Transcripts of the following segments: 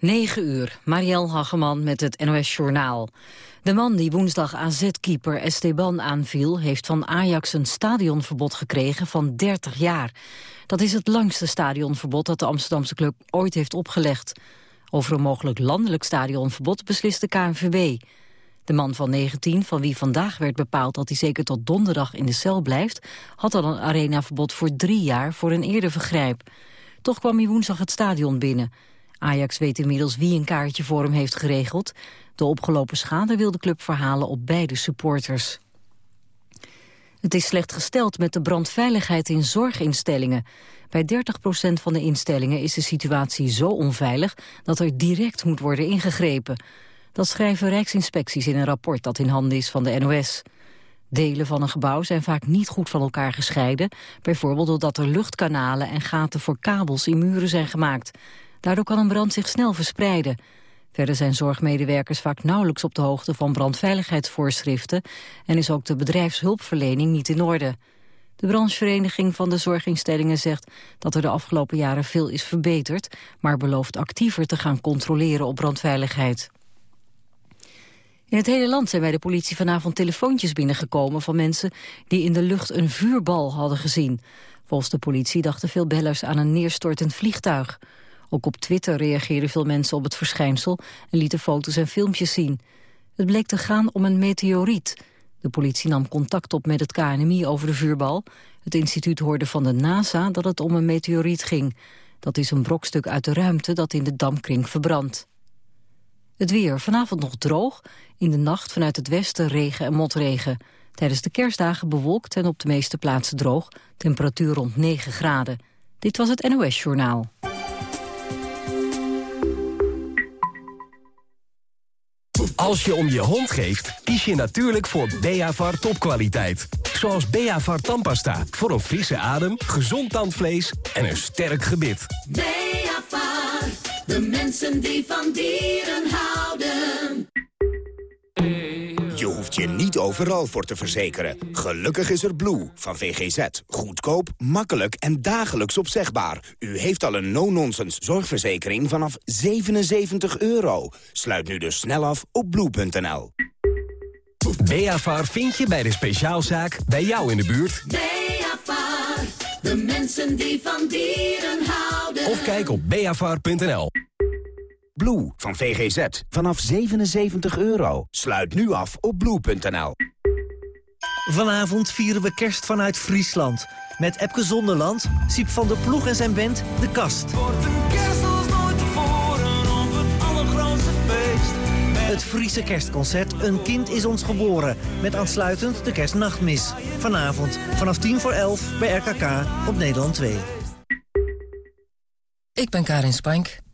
9 uur, Marielle Hageman met het NOS Journaal. De man die woensdag AZ-keeper Esteban aanviel... heeft van Ajax een stadionverbod gekregen van 30 jaar. Dat is het langste stadionverbod dat de Amsterdamse club ooit heeft opgelegd. Over een mogelijk landelijk stadionverbod beslist de KNVB. De man van 19, van wie vandaag werd bepaald dat hij zeker tot donderdag in de cel blijft... had al een arenaverbod voor drie jaar voor een eerder vergrijp. Toch kwam hij woensdag het stadion binnen... Ajax weet inmiddels wie een kaartje voor hem heeft geregeld. De opgelopen schade wil de club verhalen op beide supporters. Het is slecht gesteld met de brandveiligheid in zorginstellingen. Bij 30% van de instellingen is de situatie zo onveilig... dat er direct moet worden ingegrepen. Dat schrijven Rijksinspecties in een rapport dat in handen is van de NOS. Delen van een gebouw zijn vaak niet goed van elkaar gescheiden... bijvoorbeeld doordat er luchtkanalen en gaten voor kabels in muren zijn gemaakt. Daardoor kan een brand zich snel verspreiden. Verder zijn zorgmedewerkers vaak nauwelijks op de hoogte van brandveiligheidsvoorschriften en is ook de bedrijfshulpverlening niet in orde. De branchevereniging van de zorginstellingen zegt dat er de afgelopen jaren veel is verbeterd, maar belooft actiever te gaan controleren op brandveiligheid. In het hele land zijn bij de politie vanavond telefoontjes binnengekomen van mensen die in de lucht een vuurbal hadden gezien. Volgens de politie dachten veel bellers aan een neerstortend vliegtuig. Ook op Twitter reageerden veel mensen op het verschijnsel en lieten foto's en filmpjes zien. Het bleek te gaan om een meteoriet. De politie nam contact op met het KNMI over de vuurbal. Het instituut hoorde van de NASA dat het om een meteoriet ging. Dat is een brokstuk uit de ruimte dat in de dampkring verbrandt. Het weer, vanavond nog droog. In de nacht vanuit het westen regen en motregen. Tijdens de kerstdagen bewolkt en op de meeste plaatsen droog. Temperatuur rond 9 graden. Dit was het NOS Journaal. Als je om je hond geeft, kies je natuurlijk voor Beavar topkwaliteit. Zoals Beavar tandpasta, voor een frisse adem, gezond tandvlees en een sterk gebit. Beavar, de mensen die van dieren houden. Je niet overal voor te verzekeren. Gelukkig is er Blue van VGZ. Goedkoop, makkelijk en dagelijks opzegbaar. U heeft al een no-nonsense zorgverzekering vanaf 77 euro. Sluit nu dus snel af op blue.nl. Beafar vind je bij de speciaalzaak bij jou in de buurt. Beavar, de mensen die van dieren houden. Of kijk op beafar.nl. Blue van VGZ. Vanaf 77 euro. Sluit nu af op blue.nl. Vanavond vieren we kerst vanuit Friesland. Met Epke Zonderland, Siep van der Ploeg en zijn band De Kast. Wordt een kerst als nooit tevoren op het allergrootste feest. Het Friese kerstconcert Een kind is ons geboren. Met aansluitend de kerstnachtmis. Vanavond vanaf 10 voor 11 bij RKK op Nederland 2. Ik ben Karin Spank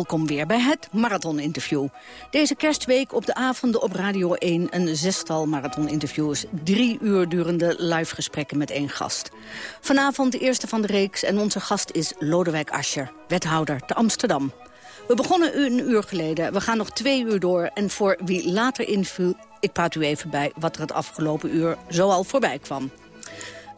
welkom weer bij het Marathon-interview. Deze kerstweek op de avonden op Radio 1 een zestal marathon-interviews. Drie uur durende live gesprekken met één gast. Vanavond de eerste van de reeks en onze gast is Lodewijk Asscher, wethouder te Amsterdam. We begonnen een uur geleden, we gaan nog twee uur door... en voor wie later inviel, ik praat u even bij wat er het afgelopen uur zoal voorbij kwam.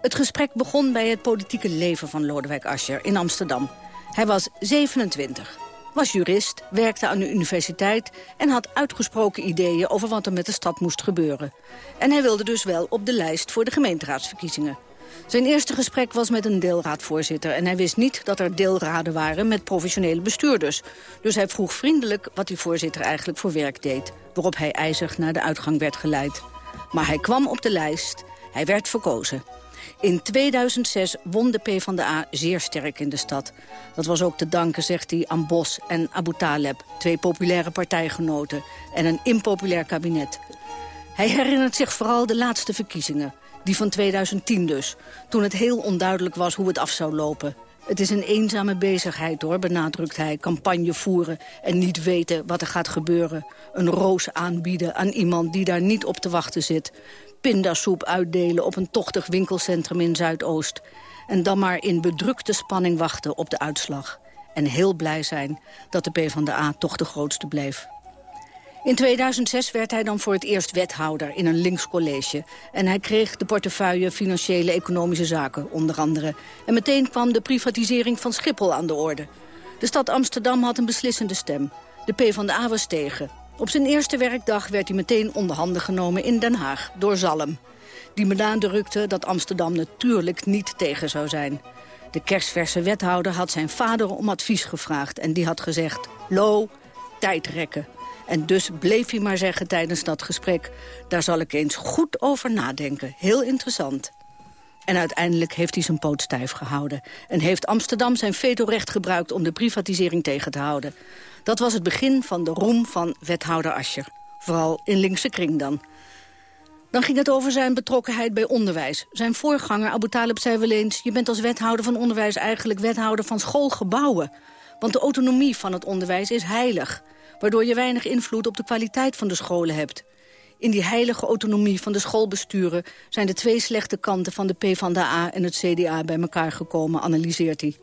Het gesprek begon bij het politieke leven van Lodewijk Asscher in Amsterdam. Hij was 27, was jurist, werkte aan de universiteit... en had uitgesproken ideeën over wat er met de stad moest gebeuren. En hij wilde dus wel op de lijst voor de gemeenteraadsverkiezingen. Zijn eerste gesprek was met een deelraadvoorzitter... en hij wist niet dat er deelraden waren met professionele bestuurders. Dus hij vroeg vriendelijk wat die voorzitter eigenlijk voor werk deed... waarop hij ijzig naar de uitgang werd geleid. Maar hij kwam op de lijst, hij werd verkozen. In 2006 won de PvdA zeer sterk in de stad. Dat was ook te danken, zegt hij, aan Bos en Abu Taleb... twee populaire partijgenoten en een impopulair kabinet. Hij herinnert zich vooral de laatste verkiezingen. Die van 2010 dus, toen het heel onduidelijk was hoe het af zou lopen. Het is een eenzame bezigheid, hoor, benadrukt hij. Campagne voeren en niet weten wat er gaat gebeuren. Een roos aanbieden aan iemand die daar niet op te wachten zit. Pindasoep uitdelen op een tochtig winkelcentrum in Zuidoost. En dan maar in bedrukte spanning wachten op de uitslag. En heel blij zijn dat de PvdA toch de grootste bleef. In 2006 werd hij dan voor het eerst wethouder in een links college. En hij kreeg de portefeuille Financiële Economische Zaken, onder andere. En meteen kwam de privatisering van Schiphol aan de orde. De stad Amsterdam had een beslissende stem. De PvdA was tegen. Op zijn eerste werkdag werd hij meteen onder handen genomen in Den Haag, door Zalm. Die benadrukte dat Amsterdam natuurlijk niet tegen zou zijn. De kerstverse wethouder had zijn vader om advies gevraagd... en die had gezegd, Lo, tijd rekken. En dus bleef hij maar zeggen tijdens dat gesprek... daar zal ik eens goed over nadenken. Heel interessant. En uiteindelijk heeft hij zijn poot stijf gehouden. En heeft Amsterdam zijn vetorecht gebruikt om de privatisering tegen te houden. Dat was het begin van de roem van wethouder Ascher. Vooral in linkse kring dan. Dan ging het over zijn betrokkenheid bij onderwijs. Zijn voorganger, Abu Talib, zei wel eens... je bent als wethouder van onderwijs eigenlijk wethouder van schoolgebouwen. Want de autonomie van het onderwijs is heilig waardoor je weinig invloed op de kwaliteit van de scholen hebt. In die heilige autonomie van de schoolbesturen... zijn de twee slechte kanten van de PvdA en het CDA bij elkaar gekomen, analyseert hij.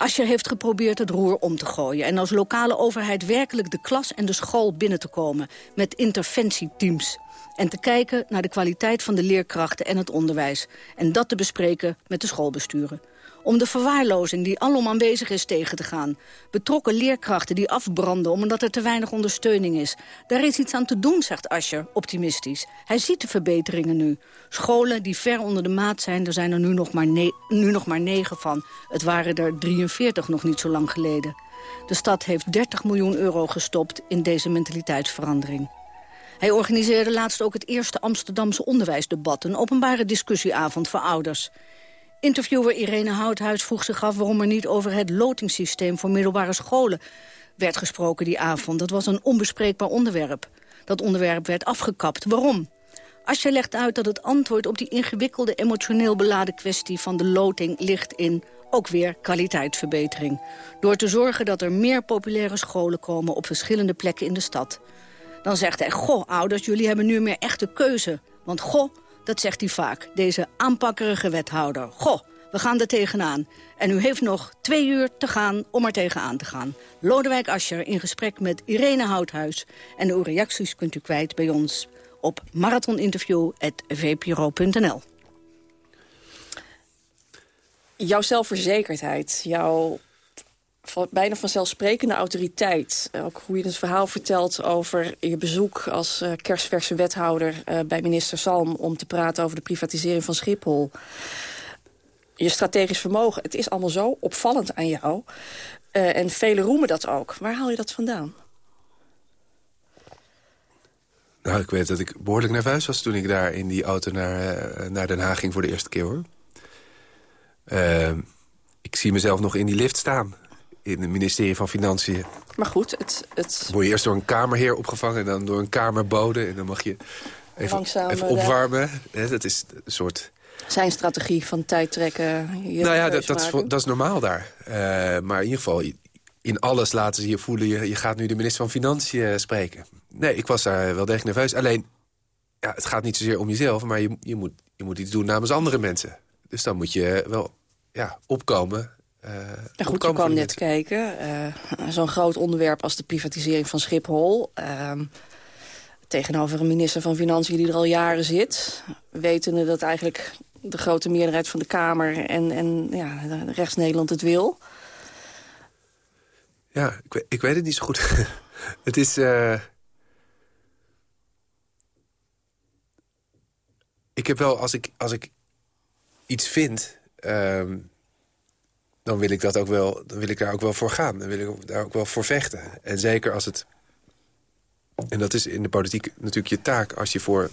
Ascher heeft geprobeerd het roer om te gooien... en als lokale overheid werkelijk de klas en de school binnen te komen... met interventieteams. En te kijken naar de kwaliteit van de leerkrachten en het onderwijs. En dat te bespreken met de schoolbesturen om de verwaarlozing die alom aanwezig is tegen te gaan. Betrokken leerkrachten die afbranden omdat er te weinig ondersteuning is. Daar is iets aan te doen, zegt Ascher, optimistisch. Hij ziet de verbeteringen nu. Scholen die ver onder de maat zijn, er zijn er nu nog maar, nu nog maar negen van. Het waren er 43 nog niet zo lang geleden. De stad heeft 30 miljoen euro gestopt in deze mentaliteitsverandering. Hij organiseerde laatst ook het eerste Amsterdamse onderwijsdebat... een openbare discussieavond voor ouders. Interviewer Irene Houthuis vroeg zich af waarom er niet over het lotingssysteem voor middelbare scholen werd gesproken die avond. Dat was een onbespreekbaar onderwerp. Dat onderwerp werd afgekapt. Waarom? Asje legt uit dat het antwoord op die ingewikkelde emotioneel beladen kwestie van de loting ligt in ook weer kwaliteitsverbetering. Door te zorgen dat er meer populaire scholen komen op verschillende plekken in de stad. Dan zegt hij, goh ouders, jullie hebben nu meer echte keuze. Want goh, dat zegt hij vaak, deze aanpakkerige wethouder. Goh, we gaan er tegenaan. En u heeft nog twee uur te gaan om er tegenaan te gaan. Lodewijk Ascher in gesprek met Irene Houthuis. En uw reacties kunt u kwijt bij ons op marathoninterview.vpro.nl. Jouw zelfverzekerdheid, jouw bijna vanzelfsprekende autoriteit. Ook hoe je het verhaal vertelt over je bezoek als uh, kerstverse wethouder uh, bij minister Salm... om te praten over de privatisering van Schiphol. Je strategisch vermogen, het is allemaal zo opvallend aan jou. En velen roemen dat ook. Waar haal je dat vandaan? Nou, ik weet dat ik behoorlijk nerveus was toen ik daar in die auto naar, naar Den Haag ging voor de eerste keer, hoor. ik zie mezelf nog in die lift staan in het ministerie van Financiën. Maar goed, het... het... word je eerst door een kamerheer opgevangen... en dan door een kamerbode. En dan mag je even, even eh, opwarmen. dat is een soort... Zijn strategie van tijd trekken. Nou ja, dat, dat, is, dat is normaal daar. Uh, maar in ieder geval, in alles laten ze je voelen... Je, je gaat nu de minister van Financiën eh, spreken. Nee, ik was daar wel degelijk nerveus. Alleen, ja, het gaat niet zozeer om jezelf... maar je, je, moet, je moet iets doen namens andere mensen. Dus dan moet je wel ja, opkomen uh, goed, je kwam net kijken. Uh, Zo'n groot onderwerp als de privatisering van Schiphol. Uh, tegenover een minister van Financiën die er al jaren zit. Wetende dat eigenlijk de grote meerderheid van de Kamer en, en ja, rechts Nederland het wil. Ja, ik, weet, ik weet het niet zo goed. het is... Uh... Ik heb wel, als ik, als ik iets vind... ehm, dan wil ik dat ook wel, dan wil ik daar ook wel voor gaan. Dan wil ik daar ook wel voor vechten. En zeker als het... En dat is in de politiek natuurlijk je taak... als je voor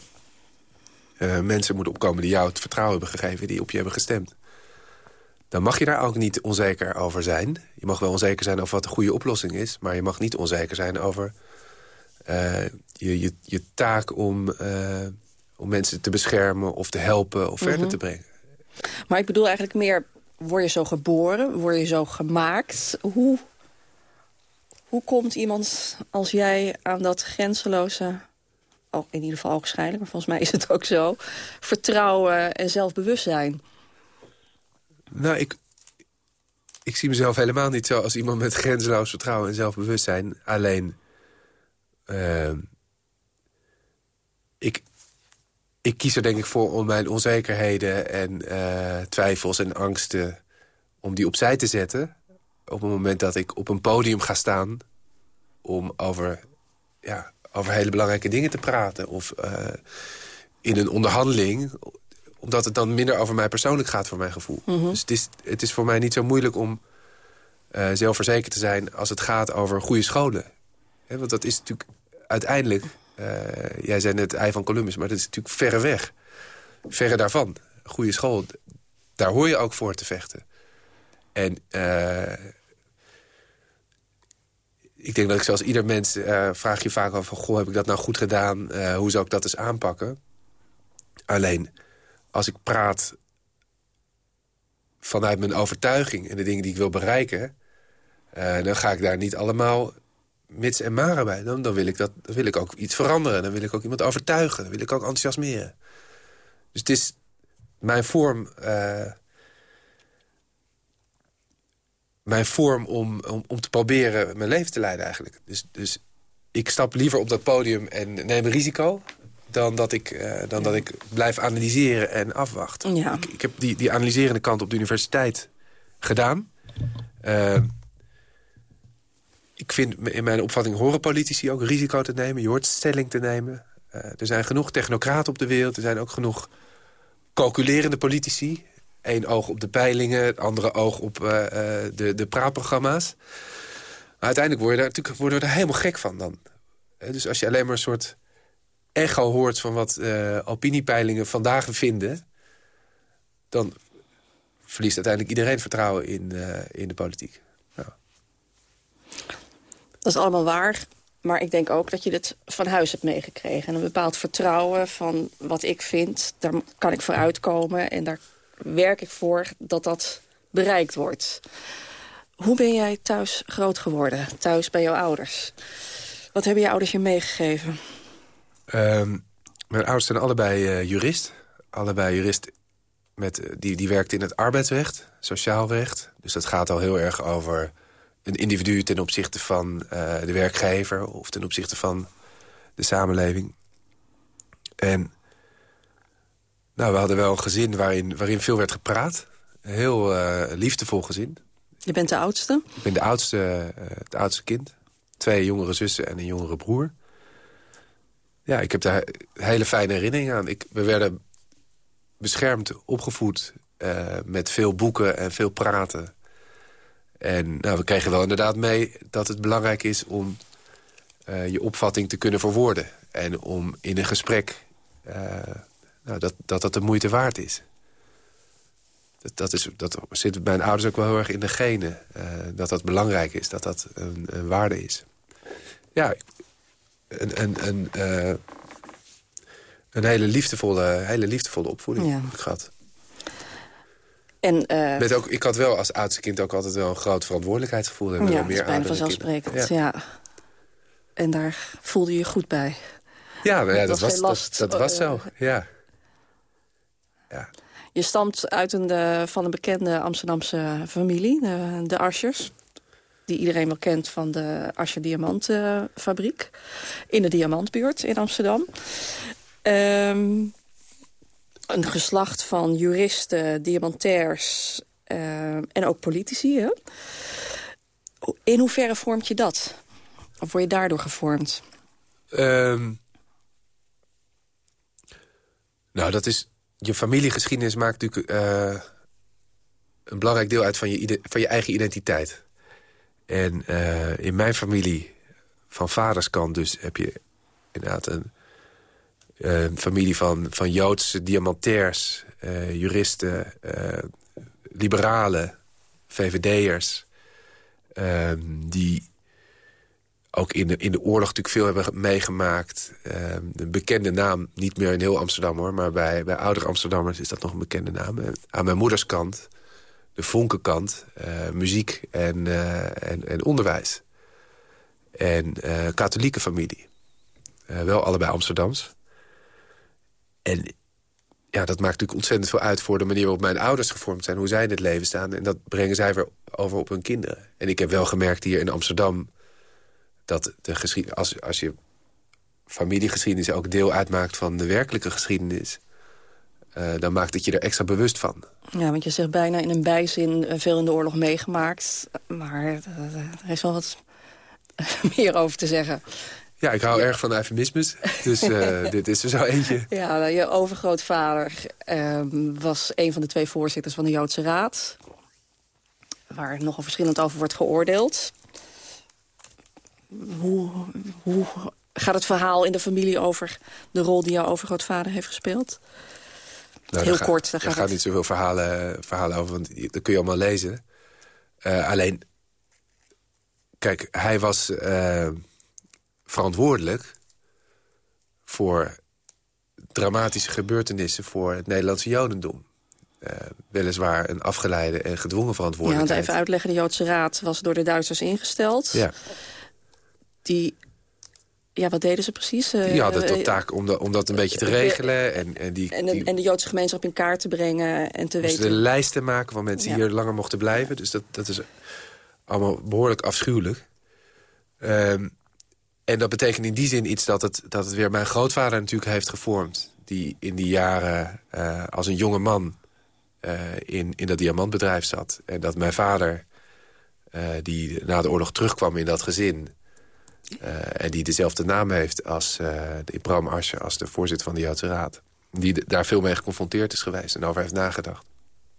eh, mensen moet opkomen die jou het vertrouwen hebben gegeven... die op je hebben gestemd. Dan mag je daar ook niet onzeker over zijn. Je mag wel onzeker zijn over wat de goede oplossing is... maar je mag niet onzeker zijn over eh, je, je, je taak om, eh, om mensen te beschermen... of te helpen of verder Mhm. te brengen. Maar ik bedoel eigenlijk meer, word je zo geboren? Word je zo gemaakt? Hoe, hoe komt iemand als jij aan dat grenzeloze... Oh, in ieder geval waarschijnlijk, maar volgens mij is het ook zo... vertrouwen en zelfbewustzijn? Nou, ik, ik zie mezelf helemaal niet zo als iemand met grenzeloos vertrouwen en zelfbewustzijn. Alleen, ehm, ik, ik kies er denk ik voor om mijn onzekerheden en eh, twijfels en angsten... om die opzij te zetten op het moment dat ik op een podium ga staan... om over, ja, over hele belangrijke dingen te praten. Of eh, in een onderhandeling omdat het dan minder over mij persoonlijk gaat voor mijn gevoel. Dus het is, het is voor mij niet zo moeilijk om eh, zelfverzekerd te zijn... als het gaat over goede scholen. Want dat is natuurlijk uiteindelijk... eh, jij zei net ei van Columbus, maar dat is natuurlijk verre weg. Verre daarvan. Goede school, daar hoor je ook voor te vechten. En eh, ik denk dat ik zoals ieder mens... eh, vraag je vaak af goh, heb ik dat nou goed gedaan? Hoe zou ik dat eens aanpakken? Alleen als ik praat vanuit mijn overtuiging... en de dingen die ik wil bereiken... dan ga ik daar niet allemaal mits en maren bij. Dan, dan, wil ik dat, dan wil ik ook iets veranderen. Dan wil ik ook iemand overtuigen. Dan wil ik ook enthousiasmeren. Dus het is mijn vorm... eh, mijn vorm om, om, om te proberen mijn leven te leiden eigenlijk. Dus, dus ik stap liever op dat podium en neem een risico dan dat ik, eh, dan dat ik blijf analyseren en afwacht. Ja. Ik, ik heb die, die analyserende kant op de universiteit gedaan. Eh, ik vind in mijn opvatting horen politici ook risico te nemen. Je hoort stelling te nemen. Eh, er zijn genoeg technocraten op de wereld. Er zijn ook genoeg calculerende politici. Eén oog op de peilingen, het andere oog op eh, eh, de, de praatprogramma's. Maar uiteindelijk word je daar, natuurlijk, worden we er helemaal gek van dan. Dus als je alleen maar een soort echo hoort van wat eh, opiniepeilingen vandaag vinden... dan verliest uiteindelijk iedereen vertrouwen in, in de politiek. Dat is allemaal waar. Maar ik denk ook dat je dit van huis hebt meegekregen. En een bepaald vertrouwen van wat ik vind, daar kan ik voor uitkomen. En daar werk ik voor dat dat bereikt wordt. Hoe ben jij thuis groot geworden? Thuis bij jouw ouders? Wat hebben je ouders je meegegeven? Ehm, mijn ouders zijn allebei eh, jurist. Allebei jurist met, eh, die, die werkt in het arbeidsrecht, sociaal recht. Dus dat gaat al heel erg over een individu ten opzichte van eh, de werkgever... of ten opzichte van de samenleving. En nou, we hadden wel een gezin waarin, waarin veel werd gepraat. Een heel eh, liefdevol gezin. Je bent de oudste? Ik ben de oudste, eh, het oudste kind. Twee jongere zussen en een jongere broer. Ja, ik heb daar hele fijne herinneringen aan. Ik, we werden beschermd opgevoed met veel boeken en veel praten. En nou, we kregen wel inderdaad mee dat het belangrijk is om eh, je opvatting te kunnen verwoorden. En om in een gesprek eh, nou, dat, dat dat de moeite waard is. Dat, dat, is, dat zit bij mijn ouders ook wel heel erg in de genen. eh, dat dat belangrijk is, dat dat een, een waarde is. Ja, een, een, een, een hele, liefdevolle, hele liefdevolle opvoeding Ja. heb ik gehad. En, eh, Met ook, ik had wel als oudste kind ook altijd wel een groot verantwoordelijkheidsgevoel. En ja, wel is bijna vanzelfsprekend. kinderen. Ja. En daar voelde je goed bij. Ja, ja Dat was dat, was zo. Eh, Ja. Je stamt uit een, eh, van een bekende Amsterdamse familie, de, de Aschers. Die iedereen wel kent van de Ascher Diamantfabriek. in de Diamantbuurt in Amsterdam. Ehm, een geslacht van juristen, diamantairs ehm, en ook politici. Hè? In hoeverre vormt je dat? Of word je daardoor gevormd? Ehm, nou, dat is, je familiegeschiedenis maakt natuurlijk uh, een belangrijk deel uit van je, van je eigen identiteit. En uh, in mijn familie, van vaderskant dus, heb je inderdaad een uh, familie van, van Joodse diamantairs, uh, juristen, liberalen, VVD'ers... Ehm, die ook in de, in de oorlog natuurlijk veel hebben meegemaakt. Ehm, een bekende naam, niet meer in heel Amsterdam hoor... maar bij, bij oudere Amsterdammers is dat nog een bekende naam. aan mijn moeders kant, de vonkenkant, uh, muziek en, en, en, onderwijs. En katholieke familie. wel allebei Amsterdams. En ja, dat maakt natuurlijk ontzettend veel uit voor de manier waarop mijn ouders gevormd zijn. Hoe zij in het leven staan. En dat brengen zij weer over op hun kinderen. En ik heb wel gemerkt hier in Amsterdam... dat de geschied, als, als je familiegeschiedenis ook deel uitmaakt van de werkelijke geschiedenis... Uh, dan maakt het je er extra bewust van. Ja, want je zegt bijna in een bijzin uh, veel in de oorlog meegemaakt. Maar uh, er is wel wat meer over te zeggen. Ja, ik hou erg van eufemismes. Dus uh, dit is er zo eentje. Ja, nou, je overgrootvader uh, was een van de twee voorzitters van de Joodse Raad. Waar nogal verschillend over wordt geoordeeld. Hoe, hoe gaat het verhaal in de familie over de rol die jouw overgrootvader heeft gespeeld? Nou, Heel kort. Daar gaat, gaat niet zoveel verhalen, verhalen over, want dat kun je allemaal lezen. Uh, alleen, kijk, hij was uh, verantwoordelijk voor dramatische gebeurtenissen voor het Nederlandse Jodendom. Uh, weliswaar een afgeleide en gedwongen verantwoordelijkheid. Ja, want even uitleggen, de Joodse Raad was door de Duitsers ingesteld. Ja. Die ja, wat deden ze precies? Die hadden tot taak om, de, om dat een beetje te regelen. En, en, die, en, de, en de Joodse gemeenschap in kaart te brengen en te weten... de lijsten maken van mensen die hier langer mochten blijven. Dus dat, dat is allemaal behoorlijk afschuwelijk. Um, en dat betekent in die zin iets dat het, dat het weer mijn grootvader natuurlijk heeft gevormd. Die in die jaren uh, als een jonge man uh, in, in dat diamantbedrijf zat. En dat mijn vader, uh, die na de oorlog terugkwam in dat gezin... en die dezelfde naam heeft als de Bram Ascher, als de voorzitter van de Joodse Raad. Die daar veel mee geconfronteerd is geweest en over heeft nagedacht.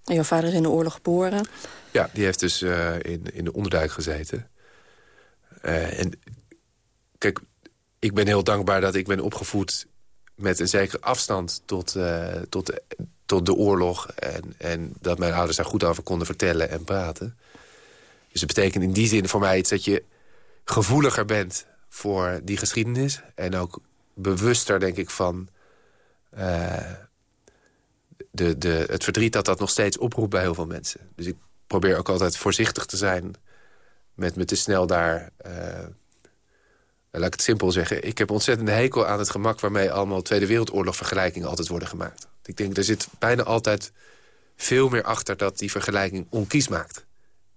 En jouw vader is in de oorlog geboren? Ja, die heeft dus in, in de onderduik gezeten. en kijk, ik ben heel dankbaar dat ik ben opgevoed met een zekere afstand tot, uh, tot, tot de oorlog. En, en dat mijn ouders daar goed over konden vertellen en praten. Dus het betekent in die zin voor mij iets dat je gevoeliger bent voor die geschiedenis. En ook bewuster, denk ik, van uh, de, de, het verdriet dat dat nog steeds oproept bij heel veel mensen. Dus ik probeer ook altijd voorzichtig te zijn met me te snel daar... Uh, laat ik het simpel zeggen... ik heb ontzettend hekel aan het gemak... waarmee allemaal Tweede Wereldoorlog vergelijkingen altijd worden gemaakt. Ik denk, er zit bijna altijd veel meer achter... dat die vergelijking onkies maakt.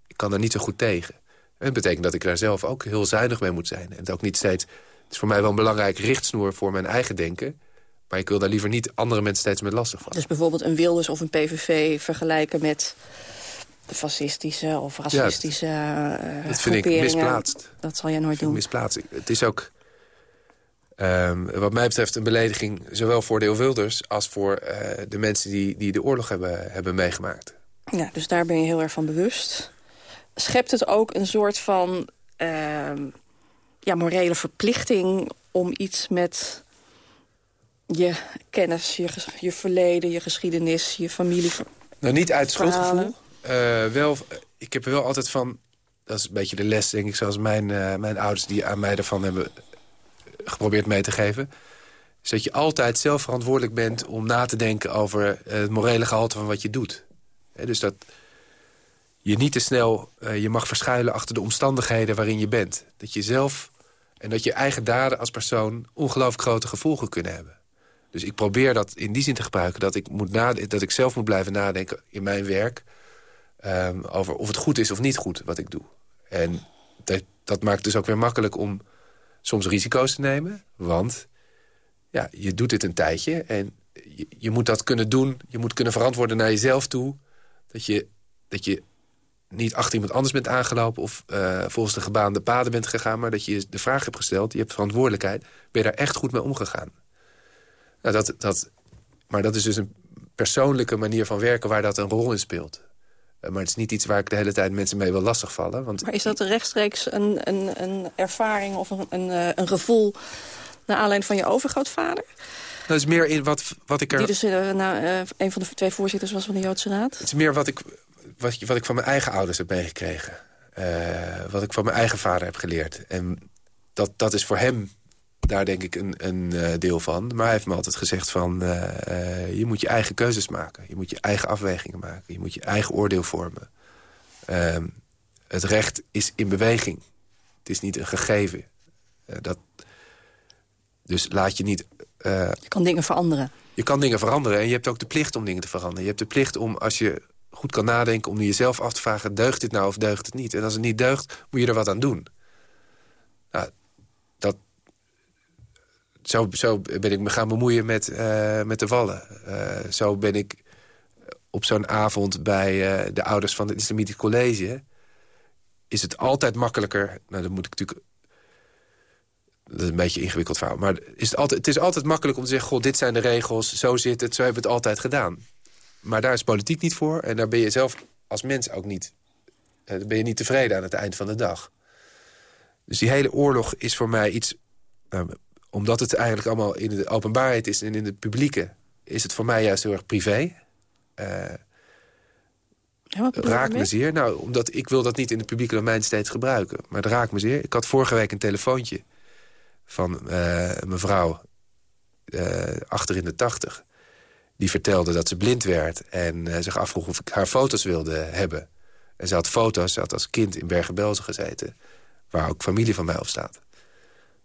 Ik kan daar niet zo goed tegen. En dat betekent dat ik daar zelf ook heel zuinig mee moet zijn. En het ook niet steeds... Het is voor mij wel een belangrijk richtsnoer voor mijn eigen denken... Maar ik wil daar liever niet andere mensen steeds met lastig van. Dus bijvoorbeeld een Wilders of een PVV vergelijken met fascistische of racistische ja, Dat vind ik misplaatst. Dat zal jij nooit doen. Misplaatst. Het is ook, um, wat mij betreft, een belediging... zowel voor de heel Wilders als voor uh, de mensen die, die de oorlog hebben, hebben meegemaakt. Ja, dus daar ben je heel erg van bewust. Schept het ook een soort van uh, ja, morele verplichting... om iets met je kennis, je, je verleden, je geschiedenis, je familie... Nou, niet uit schuldgevoel. Uh, wel, ik heb er wel altijd van... Dat is een beetje de les, denk ik, zoals mijn, uh, mijn ouders... die aan mij ervan hebben geprobeerd mee te geven. Is dat je altijd zelf verantwoordelijk bent om na te denken... over het morele gehalte van wat je doet. dus dat je niet te snel je mag verschuilen achter de omstandigheden waarin je bent. Dat je zelf en dat je eigen daden als persoon ongelooflijk grote gevolgen kunnen hebben. Dus ik probeer dat in die zin te gebruiken... dat ik, moet dat ik zelf moet blijven nadenken in mijn werk... Um, over of het goed is of niet goed wat ik doe. En dat, dat, maakt dus ook weer makkelijk om soms risico's te nemen. Want ja, je doet dit een tijdje en je, moet dat kunnen doen. Je moet kunnen verantwoorden naar jezelf toe. Dat je, dat je niet achter iemand anders bent aangelopen... of uh, volgens de gebaande paden bent gegaan... maar dat je de vraag hebt gesteld, je hebt verantwoordelijkheid... ben je daar echt goed mee omgegaan. Nou, dat, dat, maar dat is dus een persoonlijke manier van werken waar dat een rol in speelt. Eh, maar het is niet iets waar ik de hele tijd mensen mee wil lastigvallen. Want maar is dat rechtstreeks een, een, een ervaring of een, een, eh, een gevoel... naar aanleiding van je overgrootvader? Dat is meer in wat, wat ik er... Die dus uh, nou, uh, een van de twee voorzitters was van de Joodse Raad? Het is meer wat ik, wat, wat ik van mijn eigen ouders heb meegekregen. Uh, wat ik van mijn eigen vader heb geleerd. En dat, dat is voor hem daar denk ik een, een uh, deel van. Maar hij heeft me altijd gezegd van... Uh, je moet je eigen keuzes maken. Je moet je eigen afwegingen maken. Je moet je eigen oordeel vormen. Ehm, het recht is in beweging. Het is niet een gegeven. dat, dus laat je niet... je kan dingen veranderen. Je kan dingen veranderen. En je hebt ook de plicht om dingen te veranderen. Je hebt de plicht om, als je goed kan nadenken... om jezelf af te vragen, deugt dit nou of deugt het niet? En als het niet deugt, moet je er wat aan doen. Nou, zo, zo ben ik me gaan bemoeien met, uh, met de Wallen. Uh, zo ben ik op zo'n avond bij uh, de ouders van het Islamitisch College... is het altijd makkelijker... Nou, dan moet ik natuurlijk... Dat is een beetje ingewikkeld verhaal. Maar is het, altijd, het is altijd makkelijk om te zeggen... Goh, dit zijn de regels, zo zit het, zo hebben we het altijd gedaan. Maar daar is politiek niet voor. En daar ben je zelf als mens ook niet... Dan ben je niet tevreden aan het eind van de dag. Dus die hele oorlog is voor mij iets... Nou, omdat het eigenlijk allemaal in de openbaarheid is en in het publieke... is het voor mij juist heel erg privé. Uh, ja, raakt me zeer. Nou, omdat ik wil dat niet in het publieke domein steeds gebruiken. Maar het raakt me zeer. Ik had vorige week een telefoontje van uh, een mevrouw uh, achter in de tachtig. Die vertelde dat ze blind werd en zich afvroeg of ik haar foto's wilde hebben. En ze had foto's, ze had als kind in Bergen-Belsen gezeten... waar ook familie van mij op staat.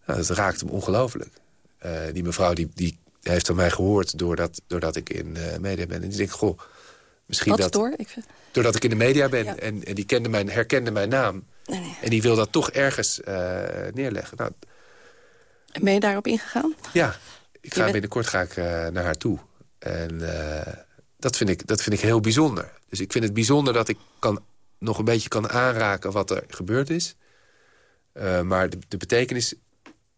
Nou, dat raakte me ongelooflijk. Uh, die mevrouw die, die heeft van mij gehoord doordat, doordat ik in uh, media ben. En die denkt, goh, misschien Wat dat... door? Ik vind... Doordat ik in de media ben ja. en, en die kende mijn, herkende mijn naam. Nee, nee. En die wil dat toch ergens uh, neerleggen. Nou, ben je daarop ingegaan? Ja, ik ga bent... binnenkort ga ik naar haar toe. En dat, vind ik, dat vind ik heel bijzonder. Dus ik vind het bijzonder dat ik kan, nog een beetje kan aanraken wat er gebeurd is. maar de, de betekenis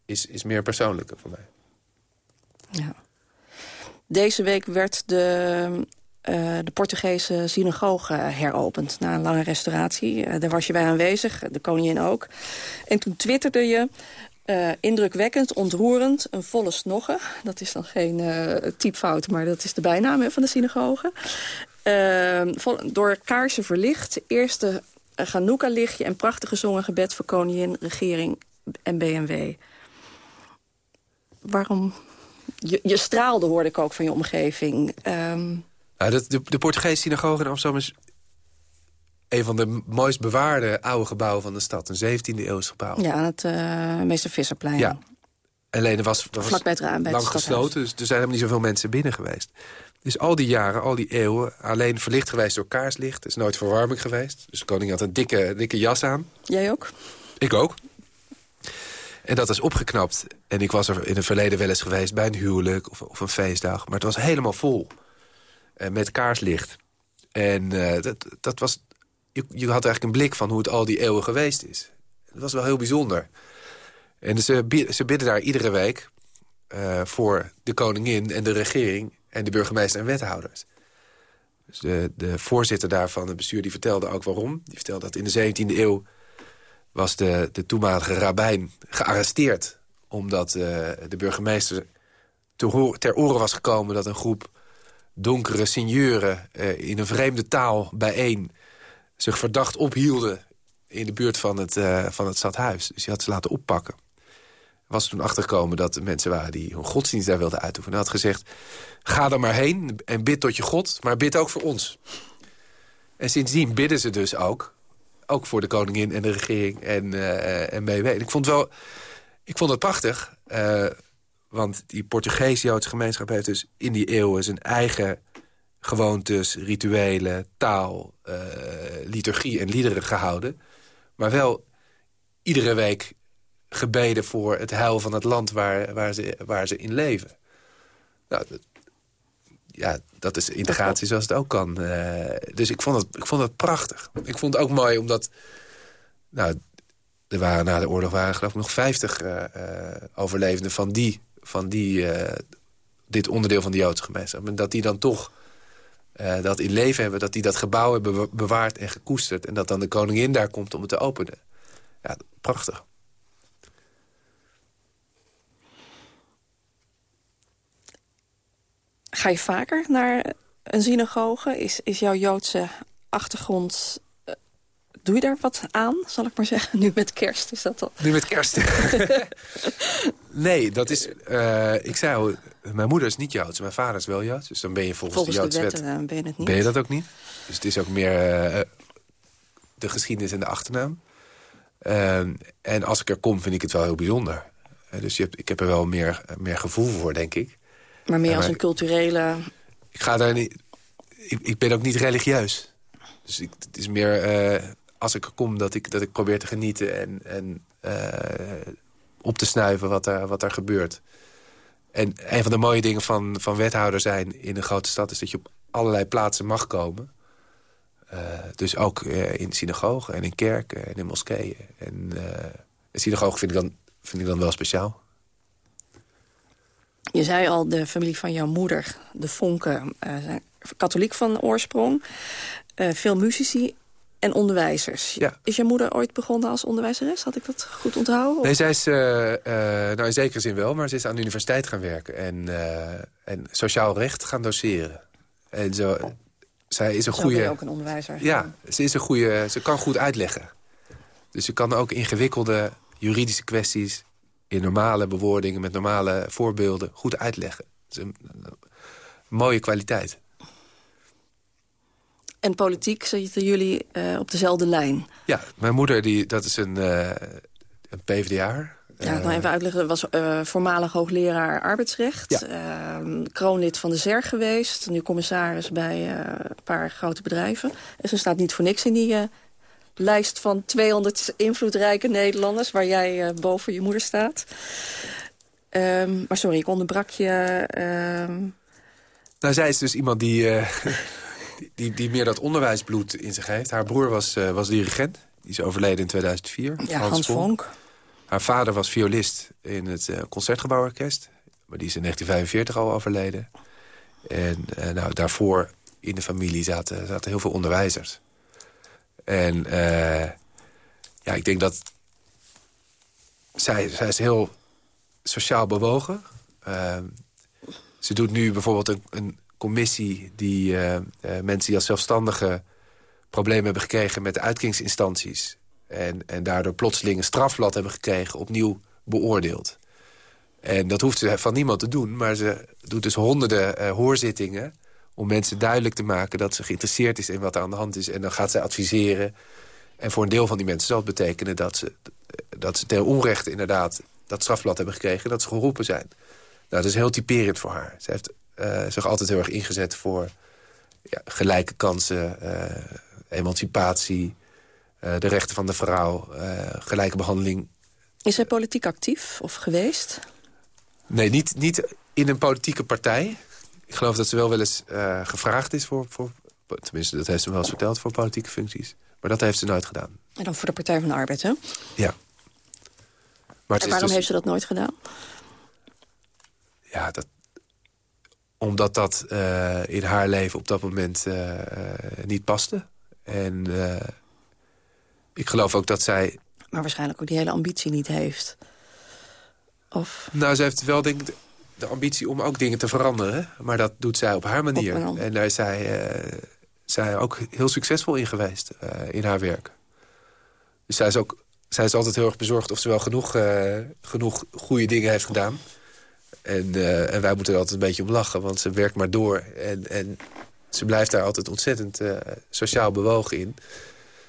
is, is meer persoonlijker voor mij. Ja. Deze week werd de, uh, de Portugese synagoge heropend... na een lange restauratie. Uh, daar was je bij aanwezig, de koningin ook. En toen twitterde je... Uh, indrukwekkend, ontroerend, een volle snogge. Dat is dan geen typfout, maar dat is de bijnaam van de synagoge. Vol, door kaarsen verlicht. Eerste Chanukka-lichtje en prachtig gezongen gebed voor koningin, regering en BMW waarom... Je, je, straalde, hoorde ik ook van je omgeving. Um... Ja, de, de, de Portugese synagoge in Amsterdam is een van de mooist bewaarde oude gebouwen van de stad. Een 17e eeuws gebouw. Ja, aan het uh, Meester Visserplein. Ja. Alleen er was, er bij het raam, lang gesloten, dus er zijn helemaal niet zoveel mensen binnen geweest. Dus al die jaren, al die eeuwen, alleen verlicht geweest door kaarslicht. Er is nooit verwarming geweest. Dus de koning had een dikke, dikke jas aan. Jij ook? Ik ook. En dat is opgeknapt. En ik was er in het verleden wel eens geweest bij een huwelijk of, of een feestdag. Maar het was helemaal vol. Uh, met kaarslicht. En uh, dat, dat was... Je, je, had eigenlijk een blik van hoe het al die eeuwen geweest is. Dat was wel heel bijzonder. En ze, ze bidden daar iedere week uh, voor de koningin en de regering... en de burgemeester en wethouders. Dus de, de voorzitter daarvan, het bestuur, die vertelde ook waarom. Die vertelde dat in de 17e eeuw was de, de toenmalige rabbijn gearresteerd... omdat uh, de burgemeester ter, oren was gekomen... dat een groep donkere signeuren uh, in een vreemde taal bijeen... zich verdacht ophielden in de buurt van het, uh, van het stadhuis. Dus hij had ze laten oppakken. Was toen achtergekomen dat er mensen waren die hun godsdienst daar wilden uitoefenen. Hij had gezegd, ga er maar heen en bid tot je God, maar bid ook voor ons. En sindsdien bidden ze dus ook ook voor de koningin en de regering en, uh, en BW. Ik vond, wel, ik vond het prachtig, uh, want die Portugees-Joodse gemeenschap... heeft dus in die eeuwen zijn eigen gewoontes, rituelen, taal, uh, liturgie en liederen gehouden. Maar wel iedere week gebeden voor het heil van het land waar, waar, ze, waar ze in leven. Nou, ja, dat is integratie zoals het ook kan. Uh, dus ik vond, het, ik vond het prachtig. Ik vond het ook mooi omdat... Nou, er waren na de oorlog waren geloof ik nog 50 uh, uh, overlevenden van, die, van die, dit onderdeel van de Joodse gemeenschap. En dat die dan toch dat in leven hebben... dat die dat gebouw hebben bewaard en gekoesterd... en dat dan de koningin daar komt om het te openen. Ja, prachtig. Ga je vaker naar een synagoge? Is, is jouw Joodse achtergrond... Doe je daar wat aan, zal ik maar zeggen? Nu met kerst is dat al. Nu met kerst. nee, dat is... Uh, ik zei al, mijn moeder is niet Joods, mijn vader is wel Joods. Dus dan ben je volgens, volgens de Joodse wet, wet... ben je het niet. Ben je dat ook niet? Dus het is ook meer uh, de geschiedenis en de achternaam. En als ik er kom, vind ik het wel heel bijzonder. dus je hebt, ik heb er wel meer, meer gevoel voor, denk ik. Maar meer als een culturele... Ik ga daar niet... Ik, ik ben ook niet religieus. Dus ik, het is meer uh, als ik er kom dat ik, dat ik probeer te genieten... en, en uh, op te snuiven wat er, wat er gebeurt. En een van de mooie dingen van, van wethouder zijn in een grote stad... is dat je op allerlei plaatsen mag komen. Uh, dus ook in synagogen en in kerken en in moskeeën. En een synagoge vind ik, dan, vind ik dan wel speciaal. Je zei al, de familie van jouw moeder, de Vonken, katholiek van oorsprong. Veel muzici en onderwijzers. Ja. Is jouw moeder ooit begonnen als onderwijzeres? Had ik dat goed onthouden? Nee, zij is, uh, nou in zekere zin wel, maar ze is aan de universiteit gaan werken. En, en sociaal recht gaan doseren. En zo, zij is een zo goede... je ook een onderwijzer. Ja, ze, is een goede, ze kan goed uitleggen. Dus ze kan ook ingewikkelde juridische kwesties in normale bewoordingen, met normale voorbeelden, goed uitleggen. Dat is een, een mooie kwaliteit. En politiek zitten jullie uh, op dezelfde lijn? Ja, mijn moeder, die, dat is een, uh, een PvdA. Ja, nou even uitleggen. was uh, voormalig hoogleraar arbeidsrecht. Ja. kroonlid van de ZER geweest. Nu commissaris bij een paar grote bedrijven. En ze staat niet voor niks in die lijst van 200 invloedrijke Nederlanders... waar jij boven je moeder staat. Um, maar sorry, ik onderbrak je... Um... Nou, zij is dus iemand die, die, die, meer dat onderwijsbloed in zich heeft. Haar broer was, uh, was dirigent. Die is overleden in 2004. Ja, Hans, Hans Vonk. Haar vader was violist in het Concertgebouworkest. Maar die is in 1945 al overleden. En nou, daarvoor in de familie zaten, zaten heel veel onderwijzers. En ja, ik denk dat... Zij, zij is heel sociaal bewogen. Uh, ze doet nu bijvoorbeeld een, een commissie... die uh, mensen die als zelfstandige problemen hebben gekregen... met de uitkingsinstanties. En, en daardoor plotseling een strafblad hebben gekregen... opnieuw beoordeeld. En dat hoeft ze van niemand te doen. Maar ze doet dus honderden hoorzittingen om mensen duidelijk te maken dat ze geïnteresseerd is in wat er aan de hand is. En dan gaat zij adviseren. En voor een deel van die mensen zal het betekenen dat ze, dat ze ten onrechte inderdaad dat strafblad hebben gekregen. Dat ze geroepen zijn. Nou, dat is heel typerend voor haar. Ze heeft uh, zich altijd heel erg ingezet voor ja, gelijke kansen, uh, emancipatie, uh, de rechten van de vrouw, gelijke behandeling. Is zij politiek actief of geweest? Nee, niet, niet in een politieke partij. Ik geloof dat ze wel wel eens gevraagd is voor, voor... Tenminste, dat heeft ze wel eens verteld voor politieke functies. Maar dat heeft ze nooit gedaan. En dan voor de Partij van de Arbeid, hè? Ja. Maar en waarom dus... heeft ze dat nooit gedaan? Ja, dat... Omdat dat uh, in haar leven op dat moment uh, niet paste. En ik geloof ook dat zij... Maar waarschijnlijk ook die hele ambitie niet heeft. Of... Nou, ze heeft wel, denk ik de ambitie om ook dingen te veranderen. Maar dat doet zij op haar manier. en daar is zij, zij ook heel succesvol in geweest, in haar werk. Dus zij is, ook, zij is altijd heel erg bezorgd of ze wel genoeg, uh, genoeg goede dingen heeft gedaan. En, en wij moeten er altijd een beetje om lachen, want ze werkt maar door. En, en ze blijft daar altijd ontzettend sociaal bewogen in.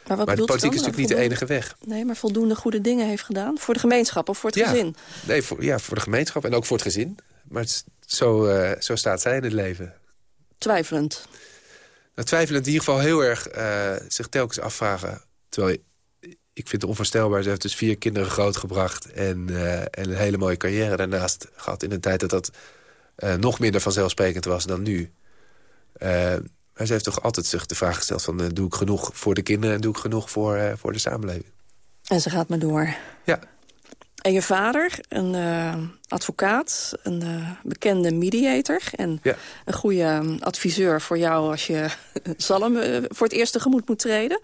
Maar, wat maar de politiek is natuurlijk niet de enige weg. Nee, maar voldoende goede dingen heeft gedaan? Voor de gemeenschap of voor het ja, gezin? Nee, voor, ja, voor de gemeenschap en ook voor het gezin. Maar het, zo, uh, zo staat zij in het leven. Twijfelend? Nou, twijfelend in ieder geval heel erg zich telkens afvragen. Terwijl ik vind het onvoorstelbaar. Ze heeft dus vier kinderen grootgebracht. En, uh, en een hele mooie carrière daarnaast gehad. In een tijd dat dat nog minder vanzelfsprekend was dan nu. maar ze heeft toch altijd zich de vraag gesteld van... doe ik genoeg voor de kinderen en doe ik genoeg voor, voor de samenleving? En ze gaat maar door. Ja. En je vader, een uh, advocaat, een uh, bekende mediator... en ja. een goede um, adviseur voor jou als je zalm uh, voor het eerst tegemoet moet treden.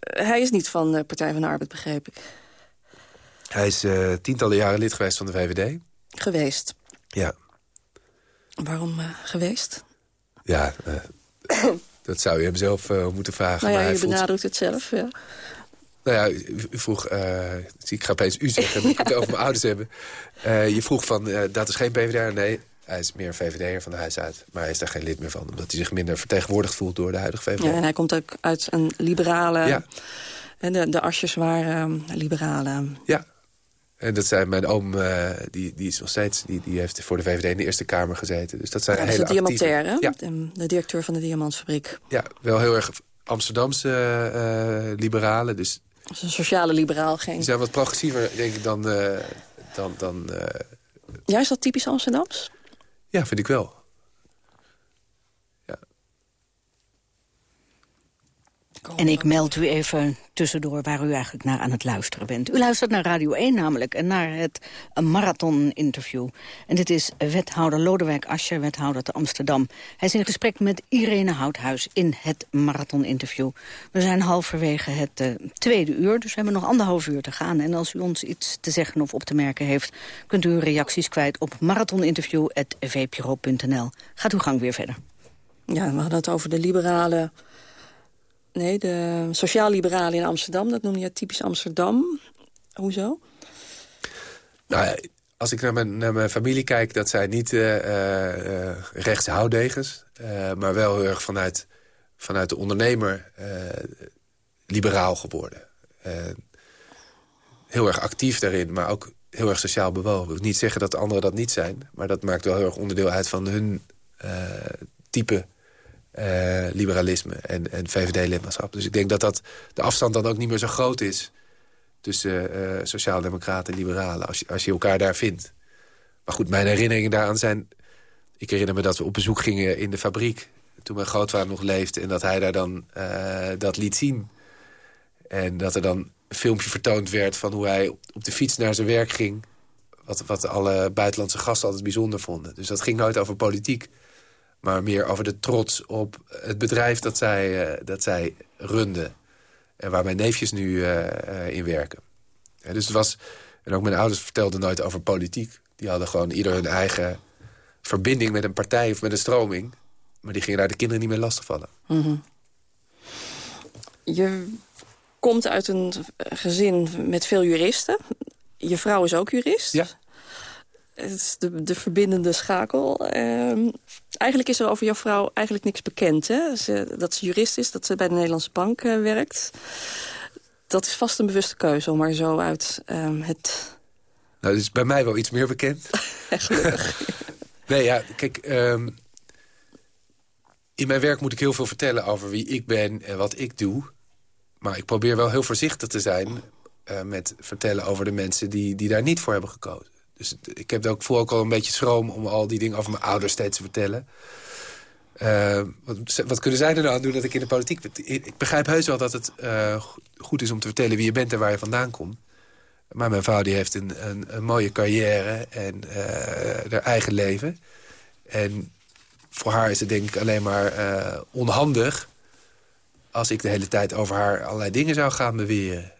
Hij is niet van de Partij van de Arbeid, begreep ik. Hij is tientallen jaren lid geweest van de VVD. Geweest. Ja. Waarom geweest? Ja, dat zou je hem zelf moeten vragen. Nou ja, maar je voelt... benadrukt het zelf, ja. Nou ja, u vroeg, uh, ik ga opeens u zeggen, dat ik het over mijn ouders hebben. Uh, je vroeg van, uh, dat is geen PvdA. Nee, hij is meer VVD'er van de huis uit. Maar hij is daar geen lid meer van, omdat hij zich minder vertegenwoordigd voelt door de huidige VVD. Ja, en hij komt ook uit een liberale... Ja. En de, de asjes waren liberalen. Ja, en dat zijn mijn oom, uh, die, die is nog steeds, die, die heeft voor de VVD in de Eerste Kamer gezeten. Dus dat zijn ja, dat hele is de? Ja. De, de, directeur van de Diamantfabriek. Ja, wel heel erg Amsterdamse uh, liberalen. Dus dat is een sociale liberaal. Geen... Die zijn wat progressiever, denk ik, dan... Uh, dan, dan is dat typisch Amsterdams? Ja, vind ik wel. En ik meld u even tussendoor waar u eigenlijk naar aan het luisteren bent. U luistert naar Radio 1 namelijk en naar het marathon-interview. En dit is wethouder Lodewijk Ascher, wethouder te Amsterdam. Hij is in gesprek met Irene Houthuis in het marathon-interview. We zijn halverwege het uh, tweede uur, dus we hebben nog anderhalf uur te gaan. En als u ons iets te zeggen of op te merken heeft... kunt u uw reacties kwijt op marathoninterview.vpro.nl. Gaat uw gang weer verder. Ja, we hadden het over de liberale Nee, de sociaal-liberalen in Amsterdam. Dat noem je typisch Amsterdam. Hoezo? Nou, als ik naar mijn, naar mijn familie kijk... dat zijn niet uh, uh, rechtse. Uh, maar wel heel erg vanuit, vanuit de ondernemer liberaal geworden. heel erg actief daarin, maar ook heel erg sociaal bewogen. Ik wil niet zeggen dat de anderen dat niet zijn... maar dat maakt wel heel erg onderdeel uit van hun type liberalisme en, en VVD-lidmaatschap. Dus ik denk dat, dat de afstand dan ook niet meer zo groot is... tussen uh, sociaaldemocraten en liberalen, als je, als je elkaar daar vindt. Maar goed, mijn herinneringen daaraan zijn... Ik herinner me dat we op bezoek gingen in de fabriek... toen mijn grootvader nog leefde en dat hij daar dan uh, dat liet zien. En dat er dan een filmpje vertoond werd van hoe hij op de fiets naar zijn werk ging... wat, wat alle buitenlandse gasten altijd bijzonder vonden. Dus dat ging nooit over politiek maar meer over de trots op het bedrijf dat zij, uh, dat zij runden. En waar mijn neefjes nu uh, uh, in werken. Ja, dus het was, en ook mijn ouders vertelden nooit over politiek. Die hadden gewoon ieder hun eigen verbinding met een partij of met een stroming. Maar die gingen daar de kinderen niet meer lastigvallen. Mm -hmm. Je komt uit een gezin met veel juristen. Je vrouw is ook jurist. Ja. Het is de, de verbindende schakel. Uh, eigenlijk is er over jouw vrouw eigenlijk niks bekend. Hè? Ze, dat ze jurist is, dat ze bij de Nederlandse Bank uh, werkt. Dat is vast een bewuste keuze om maar zo uit um, het... Nou, dat is bij mij wel iets meer bekend. Gelukkig. nee, ja, kijk... Um, in mijn werk moet ik heel veel vertellen over wie ik ben en wat ik doe. Maar ik probeer wel heel voorzichtig te zijn... Uh, met vertellen over de mensen die, die daar niet voor hebben gekozen. Dus ik heb ook, voel ook al een beetje schroom om al die dingen over mijn ouders steeds te vertellen. Uh, wat, wat, kunnen zij er nou aan doen dat ik in de politiek? Ik begrijp heus wel dat het uh, goed is om te vertellen wie je bent en waar je vandaan komt. Maar mijn vrouw die heeft een, een, mooie carrière en uh, haar eigen leven. En voor haar is het denk ik alleen maar onhandig... als ik de hele tijd over haar allerlei dingen zou gaan beweren.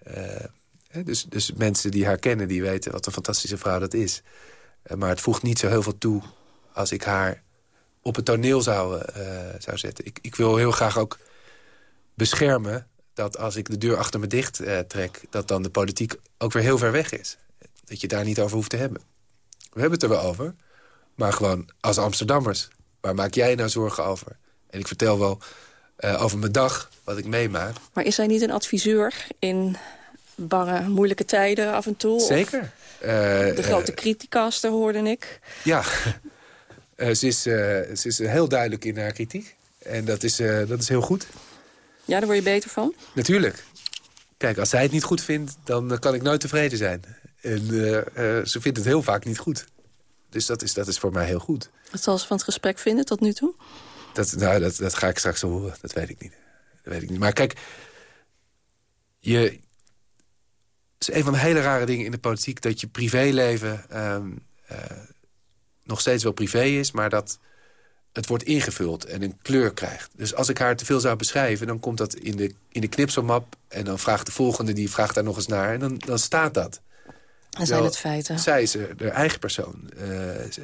Dus, dus mensen die haar kennen, die weten wat een fantastische vrouw dat is. Maar het voegt niet zo heel veel toe als ik haar op het toneel zou, uh, zou zetten. Ik, ik wil heel graag ook beschermen dat als ik de deur achter me dicht uh, trek... dat dan de politiek ook weer heel ver weg is. Dat je daar niet over hoeft te hebben. We hebben het er wel over, maar gewoon als Amsterdammers. Waar maak jij nou zorgen over? En ik vertel wel over mijn dag, wat ik meemaak. Maar is hij niet een adviseur in bange, moeilijke tijden af en toe? Zeker. Uh, de grote uh, criticaster hoorde ik. Ja, uh, ze, is, ze is heel duidelijk in haar kritiek. En dat is, dat is heel goed. Ja, daar word je beter van? Natuurlijk. Kijk, als zij het niet goed vindt, dan kan ik nooit tevreden zijn. En ze vindt het heel vaak niet goed. Dus dat is, dat is voor mij heel goed. Wat zal ze van het gesprek vinden tot nu toe? Dat, nou, dat, dat ga ik straks horen. Dat weet ik niet. Dat weet ik niet. Maar kijk, je, is een van de hele rare dingen in de politiek... dat je privéleven ehm, eh, nog steeds wel privé is... maar dat het wordt ingevuld en een kleur krijgt. Dus als ik haar te veel zou beschrijven... dan komt dat in de, in de knipselmap... en dan vraagt de volgende, die vraagt daar nog eens naar... en dan, dan staat dat. En zijn het feiten. Zij is de eigen persoon. Uh,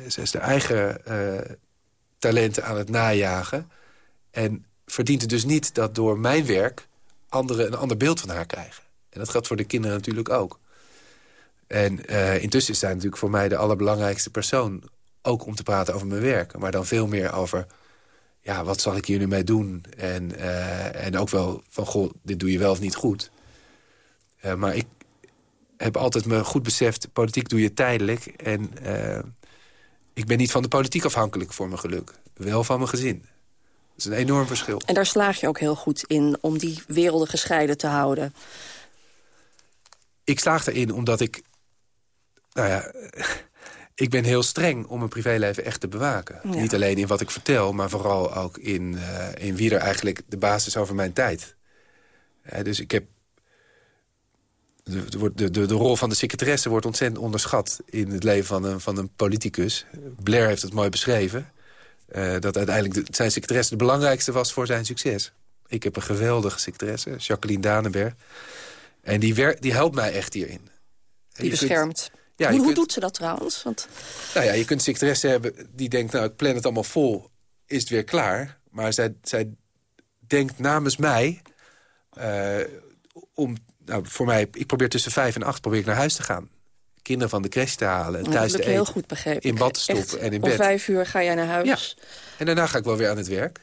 ze, is de eigen uh, talenten aan het najagen. En verdient het dus niet dat door mijn werk... anderen een ander beeld van haar krijgen. En dat geldt voor de kinderen natuurlijk ook. En uh, intussen is zij natuurlijk voor mij de allerbelangrijkste persoon. Ook om te praten over mijn werk. Maar dan veel meer over... ja, wat zal ik hier nu mee doen? En, uh, en ook wel van, goh, dit doe je wel of niet goed. Uh, maar ik heb altijd me goed beseft... politiek doe je tijdelijk. En ik ben niet van de politiek afhankelijk voor mijn geluk. Wel van mijn gezin. Dat is een enorm verschil. En daar slaag je ook heel goed in om die werelden gescheiden te houden ik slaag erin omdat ik... Nou ja, ik ben heel streng om mijn privéleven echt te bewaken. Niet alleen in wat ik vertel, maar vooral ook in, uh, in wie er eigenlijk de basis over mijn tijd. dus ik heb... De, de, de, de, rol van de secretaresse wordt ontzettend onderschat... in het leven van een, van een politicus. Blair heeft het mooi beschreven. Uh, dat uiteindelijk de, zijn secretaresse de belangrijkste was voor zijn succes. Ik heb een geweldige secretaresse, Jacqueline Danenberg. En die, wer die helpt mij echt hierin. Die beschermt. ja, hoe, hoe doet ze dat trouwens? Want... Nou ja, je kunt secretaresse hebben die denkt... nou, ik plan het allemaal vol, is het weer klaar. Maar zij, zij denkt namens mij... Uh, om, nou, voor mij, ik probeer tussen vijf en acht probeer ik naar huis te gaan. Kinderen van de crash te halen, thuis te eten. heel goed begrepen. In bad te stoppen en in bed. Om vijf uur ga jij naar huis. Ja. En daarna ga ik wel weer aan het werk.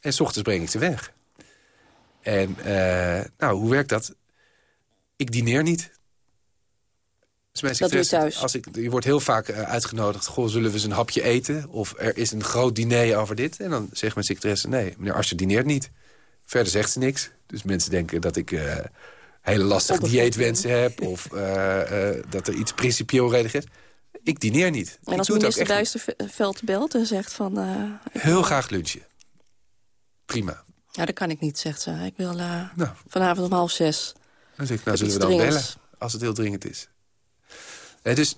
En s ochtends breng ik ze weg. En uh, nou, hoe werkt dat? Ik dineer niet. Dus dat doe je thuis? Als ik, je wordt heel vaak uh, uitgenodigd... Goh, zullen we eens een hapje eten? Of er is een groot diner over dit. En dan zegt mijn secretaresse... nee, meneer Arsje dineert niet. Verder zegt ze niks. Dus mensen denken dat ik uh, hele lastige dieetwensen heb... of uh, dat er iets principieel redig is. Ik dineer niet. En als minister Duisterveld belt en zegt van... heel graag lunchen. Prima. Ja, dat kan ik niet, zegt ze. Ik wil nou. vanavond om half zes. Dan zeg ik, nou zullen we dan bellen als het heel dringend is. dus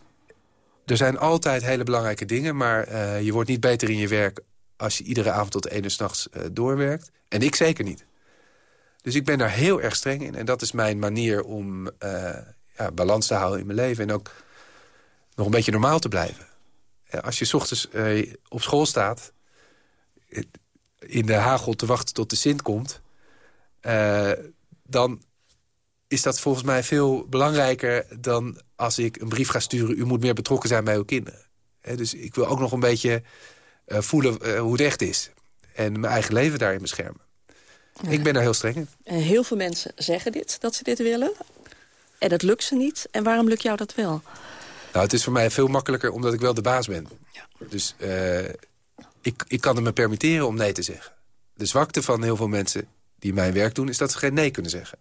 er zijn altijd hele belangrijke dingen... maar uh, je wordt niet beter in je werk als je iedere avond tot één uur s'nachts uh, doorwerkt. En ik zeker niet. Dus ik ben daar heel erg streng in. En dat is mijn manier om uh, ja, balans te houden in mijn leven. En ook nog een beetje normaal te blijven. als je s ochtends op school staat... in de hagel te wachten tot de Sint komt... dan is dat volgens mij veel belangrijker dan als ik een brief ga sturen... u moet meer betrokken zijn bij uw kinderen. dus ik wil ook nog een beetje uh, voelen uh, hoe het echt is. En mijn eigen leven daarin beschermen. Ik ben daar heel streng in. En heel veel mensen zeggen dit, dat ze dit willen. En dat lukt ze niet. En waarom lukt jou dat wel? Nou, het is voor mij veel makkelijker omdat ik wel de baas ben. Ja. Dus uh, ik, ik kan het me permitteren om nee te zeggen. De zwakte van heel veel mensen die mijn werk doen... is dat ze geen nee kunnen zeggen.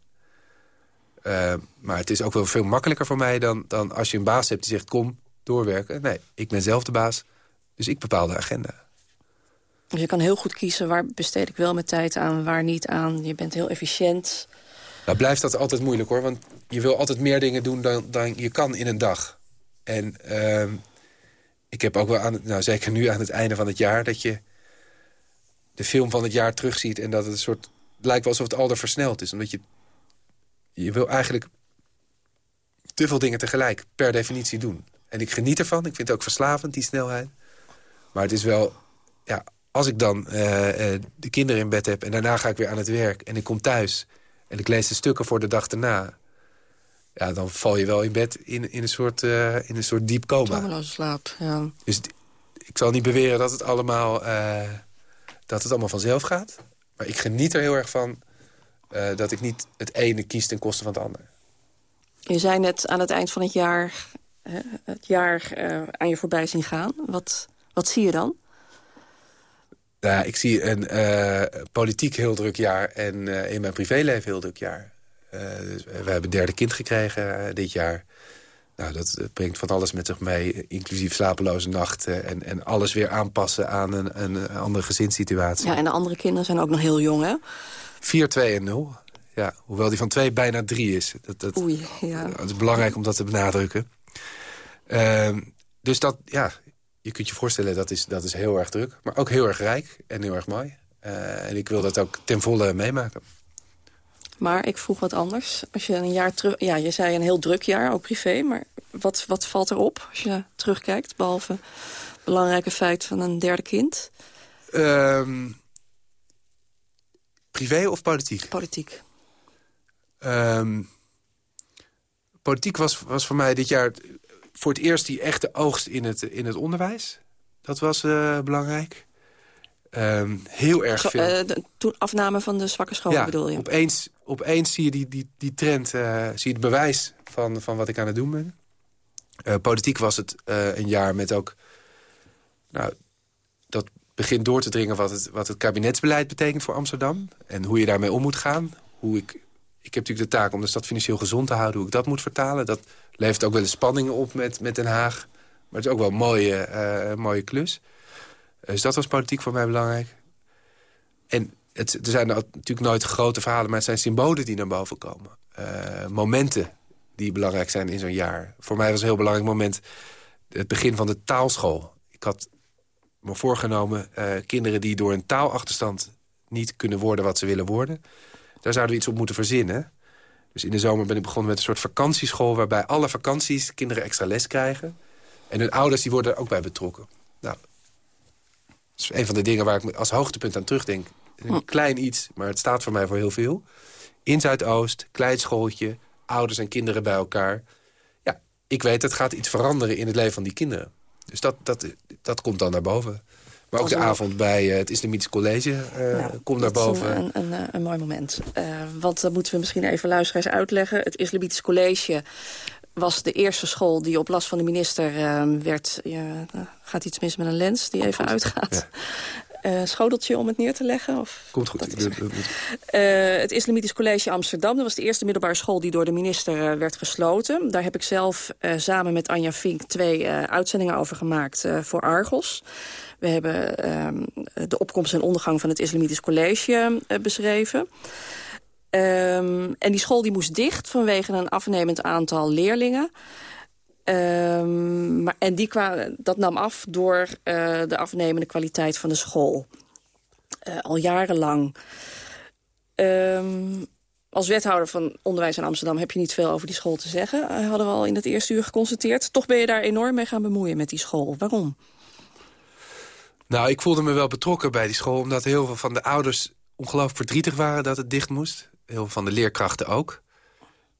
Uh, maar het is ook wel veel makkelijker voor mij dan, dan als je een baas hebt die zegt... kom, doorwerken. Nee, ik ben zelf de baas, dus ik bepaal de agenda. Dus je kan heel goed kiezen waar besteed ik wel mijn tijd aan, waar niet aan. Je bent heel efficiënt. Nou blijft dat altijd moeilijk hoor, want je wil altijd meer dingen doen dan, dan je kan in een dag. En uh, ik heb ook wel, aan, nou zeker nu aan het einde van het jaar... dat je de film van het jaar terugziet en dat het een soort... lijkt wel alsof het al versneld is, omdat je je wil eigenlijk te veel dingen tegelijk per definitie doen. En ik geniet ervan. Ik vind het ook verslavend, die snelheid. Maar het is wel... Ja, als ik dan uh, uh, de kinderen in bed heb... en daarna ga ik weer aan het werk en ik kom thuis... en ik lees de stukken voor de dag erna... ja, dan val je wel in bed in, in, een, soort, uh, in een soort diep coma. slaap, ja. Dus ik zal niet beweren dat het allemaal, dat het allemaal vanzelf gaat. Maar ik geniet er heel erg van uh, dat ik niet het ene kies ten koste van het andere. Je zei net aan het eind van het jaar, het jaar uh, aan je voorbij zien gaan. Wat, wat zie je dan? Nou, ik zie een uh, politiek heel druk jaar en in mijn privéleven heel druk jaar. Dus we hebben een derde kind gekregen dit jaar. Nou, dat brengt van alles met zich mee, inclusief slapeloze nachten... en, en alles weer aanpassen aan een, een andere gezinssituatie. Ja, en de andere kinderen zijn ook nog heel jong, hè? 4, 2 en 0. Ja, hoewel die van twee bijna drie is. Dat, dat, Oei, ja. Het is belangrijk om dat te benadrukken. Ehm, dus dat, ja, je kunt je voorstellen, dat is, dat is heel erg druk. Maar ook heel erg rijk en heel erg mooi. Eh, en ik wil dat ook ten volle meemaken. Maar ik vroeg wat anders. Als je een jaar terug... Ja, je zei een heel druk jaar, ook privé. Maar wat, wat valt erop als je terugkijkt? Behalve het belangrijke feit van een derde kind? Ehm, privé of politiek? Politiek. Ehm, politiek was, was voor mij dit jaar voor het eerst die echte oogst in het, in het onderwijs. Dat was eh, belangrijk. Ehm, heel erg veel. eh, de, toen afname van de zwakke scholen ja, bedoel je? Opeens, opeens zie je die, die, die trend, eh, zie je het bewijs van, van wat ik aan het doen ben. Politiek was het een jaar met ook... Nou, dat begint door te dringen wat het, wat het kabinetsbeleid betekent voor Amsterdam. En hoe je daarmee om moet gaan. Hoe ik, ik heb natuurlijk de taak om de stad financieel gezond te houden. Hoe ik dat moet vertalen. Dat levert ook wel eens spanningen op met, met Den Haag. Maar het is ook wel een mooie, eh, mooie klus. Dus dat was politiek voor mij belangrijk. En er zijn natuurlijk nooit grote verhalen... maar het zijn symbolen die naar boven komen. Uh, momenten die belangrijk zijn in zo'n jaar. Voor mij was een heel belangrijk moment het begin van de taalschool. Ik had voorgenomen uh, kinderen die door een taalachterstand... niet kunnen worden wat ze willen worden. Daar zouden we iets op moeten verzinnen. Dus in de zomer ben ik begonnen met een soort vakantieschool... waarbij alle vakanties kinderen extra les krijgen. En hun ouders die worden er ook bij betrokken. Nou, dat is een van de dingen waar ik als hoogtepunt aan terugdenk. Een klein iets, maar het staat voor mij voor heel veel. In Zuidoost, klein schooltje, ouders en kinderen bij elkaar. Ja, ik weet, het gaat iets veranderen in het leven van die kinderen. Dus dat, dat, dat komt dan naar boven. Maar ook de avond bij uh, het Islamitisch College uh, ja, komt naar boven. Een, een, een, een mooi moment. Uh, want dat moeten we misschien even luisteraars uitleggen. Het Islamitisch College was de eerste school die op last van de minister werd... Ja, gaat iets mis met een lens die even uitgaat. Ja. schoteltje om het neer te leggen? Of? Komt goed. Het. het Islamitisch College Amsterdam. Dat was de eerste middelbare school die door de minister werd gesloten. Daar heb ik zelf samen met Anja Vink twee uitzendingen over gemaakt voor Argos. We hebben um, de opkomst en ondergang van het Islamitisch College beschreven. Um, en die school die moest dicht vanwege een afnemend aantal leerlingen. Um, maar, en die kwamen, dat nam af door uh, de afnemende kwaliteit van de school. Uh, al jarenlang. als wethouder van onderwijs in Amsterdam heb je niet veel over die school te zeggen. Uh, hadden we al in het eerste uur geconstateerd. Toch ben je daar enorm mee gaan bemoeien met die school. Waarom? Nou, ik voelde me wel betrokken bij die school... omdat heel veel van de ouders ongelooflijk verdrietig waren dat het dicht moest. Heel veel van de leerkrachten ook.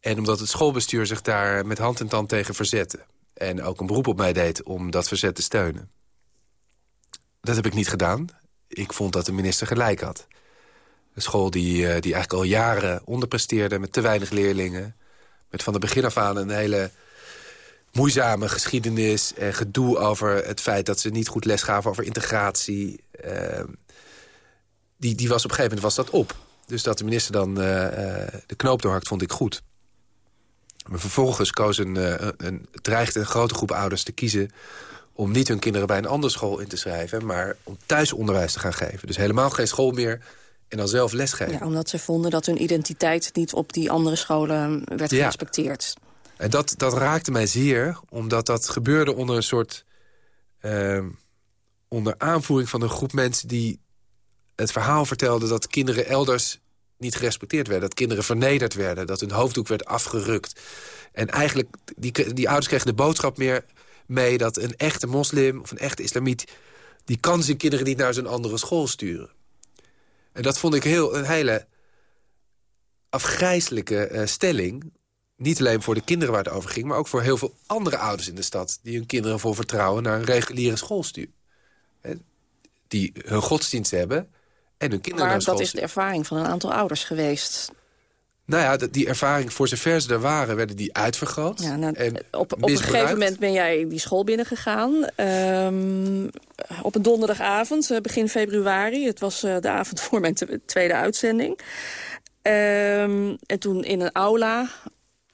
En omdat het schoolbestuur zich daar met hand en tand tegen verzette. En ook een beroep op mij deed om dat verzet te steunen. Dat heb ik niet gedaan. Ik vond dat de minister gelijk had. Een school die, die eigenlijk al jaren onderpresteerde met te weinig leerlingen. Met van het begin af aan een hele moeizame geschiedenis en gedoe over het feit dat ze niet goed les gaven over integratie. Uh, die, die was op een gegeven moment was dat op. Dus dat de minister dan uh, uh, de knoop doorhakt, vond ik goed. Maar vervolgens koos een, een, een, dreigde een grote groep ouders te kiezen... om niet hun kinderen bij een andere school in te schrijven... maar om thuisonderwijs te gaan geven. Dus helemaal geen school meer en dan zelf lesgeven. Ja, omdat ze vonden dat hun identiteit niet op die andere scholen werd Ja. gerespecteerd. En dat, dat raakte mij zeer, omdat dat gebeurde onder een soort... Uh, onder aanvoering van een groep mensen die het verhaal vertelden... dat kinderen elders niet gerespecteerd werden. Dat kinderen vernederd werden. Dat hun hoofddoek werd afgerukt. En eigenlijk, die, die ouders kregen de boodschap meer mee... dat een echte moslim of een echte islamiet... die kan zijn kinderen niet naar zijn andere school sturen. En dat vond ik heel, een hele afgrijzelijke uh, stelling niet alleen voor de kinderen waar het over ging... maar ook voor heel veel andere ouders in de stad... die hun kinderen vol vertrouwen naar een reguliere school sturen. Die hun godsdienst hebben en hun kinderen Maar naar school dat is de ervaring van een aantal ouders geweest. Nou ja, die ervaring, voor zover ze er waren, werden die uitvergroot. Ja, nou, en op, op een gegeven moment ben jij die school binnengegaan. Um, op een donderdagavond, begin februari. Het was uh, de avond voor mijn tweede uitzending. Um, en toen in een aula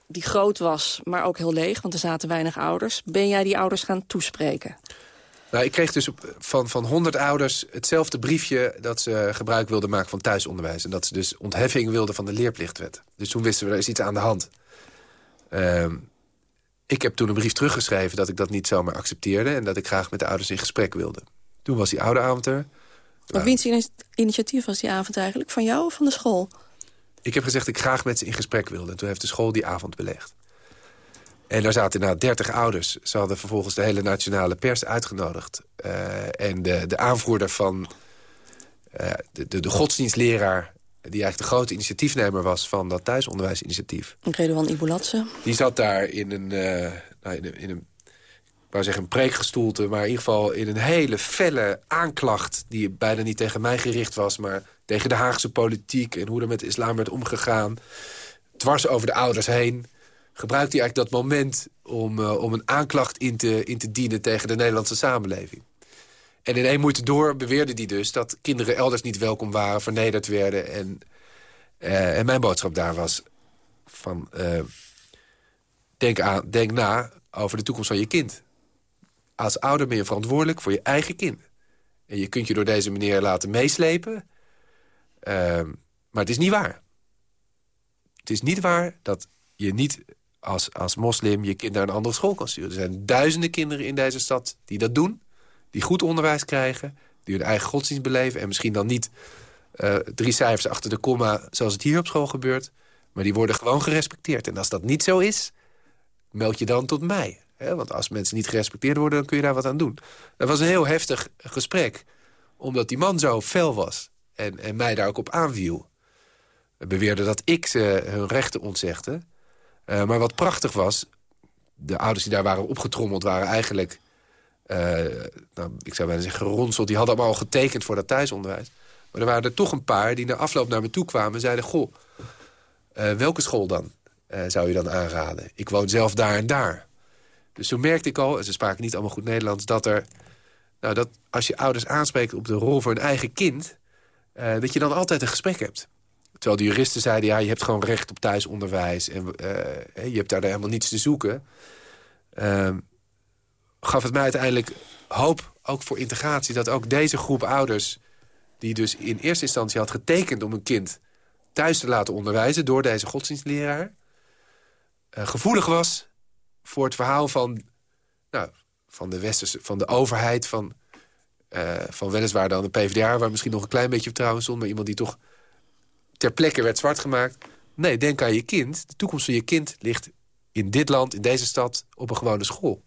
die groot was, maar ook heel leeg, want er zaten weinig ouders. Ben jij die ouders gaan toespreken? Nou, ik kreeg dus op, van, van 100 ouders hetzelfde briefje... dat ze gebruik wilden maken van thuisonderwijs. En dat ze dus ontheffing wilden van de leerplichtwet. Dus toen wisten we, er is iets aan de hand. Ehm, ik heb toen een brief teruggeschreven dat ik dat niet zomaar accepteerde... en dat ik graag met de ouders in gesprek wilde. Toen was die oude avond er. Wat wiens initiatief was die avond eigenlijk? Van jou of van de school? Ik heb gezegd dat ik graag met ze in gesprek wilde. En toen heeft de school die avond belegd. En daar zaten inderdaad 30 ouders. Ze hadden vervolgens de hele nationale pers uitgenodigd. Uh, en de, de aanvoerder van uh, de, de, de godsdienstleraar... die eigenlijk de grote initiatiefnemer was van dat thuisonderwijsinitiatief. Redouan Ibulatse. Die zat daar in een, uh, nou, in een, in een ik wou zeggen een preekgestoelte... maar in ieder geval in een hele felle aanklacht... die bijna niet tegen mij gericht was... maar tegen de Haagse politiek en hoe er met de islam werd omgegaan. Dwars over de ouders heen gebruikt hij eigenlijk dat moment om, uh, om een aanklacht in te, in te dienen tegen de Nederlandse samenleving. En in één moeite door beweerde hij dus dat kinderen elders niet welkom waren, vernederd werden. En, uh, en mijn boodschap daar was van, uh, denk, aan, denk na over de toekomst van je kind. Als ouder ben je verantwoordelijk voor je eigen kind. En je kunt je door deze meneer laten meeslepen. maar het is niet waar. Het is niet waar dat je niet als, als moslim je kind naar een andere school kan sturen. Er zijn duizenden kinderen in deze stad die dat doen. Die goed onderwijs krijgen. Die hun eigen godsdienst beleven. En misschien dan niet uh, drie cijfers achter de komma zoals het hier op school gebeurt. Maar die worden gewoon gerespecteerd. En als dat niet zo is, meld je dan tot mij. Want als mensen niet gerespecteerd worden, dan kun je daar wat aan doen. Dat was een heel heftig gesprek. Omdat die man zo fel was. En, en mij daar ook op aanviel. Beweerde dat ik ze hun rechten ontzegde. Uh, maar wat prachtig was, de ouders die daar waren opgetrommeld... waren eigenlijk, uh, nou, ik zou bijna zeggen geronseld... die hadden allemaal al getekend voor dat thuisonderwijs. Maar er waren er toch een paar die na afloop naar me toe kwamen... en zeiden, goh, uh, welke school dan zou je dan aanraden? Ik woon zelf daar en daar. Dus toen merkte ik al, en ze spraken niet allemaal goed Nederlands... dat, er, nou, dat als je ouders aanspreekt op de rol voor hun eigen kind... dat je dan altijd een gesprek hebt. Terwijl de juristen zeiden, ja, je hebt gewoon recht op thuisonderwijs... en uh, je hebt daar helemaal niets te zoeken... Uh, gaf het mij uiteindelijk hoop, ook voor integratie... dat ook deze groep ouders, die dus in eerste instantie had getekend... om een kind thuis te laten onderwijzen door deze godsdienstleraar... Uh, gevoelig was voor het verhaal van, nou, van, de, westerse, van de overheid... Van, uh, van weliswaar dan de PvdA, waar misschien nog een klein beetje vertrouwen stond... maar iemand die toch ter plekke werd zwart gemaakt. Nee, denk aan je kind. De toekomst van je kind ligt in dit land, in deze stad, op een gewone school.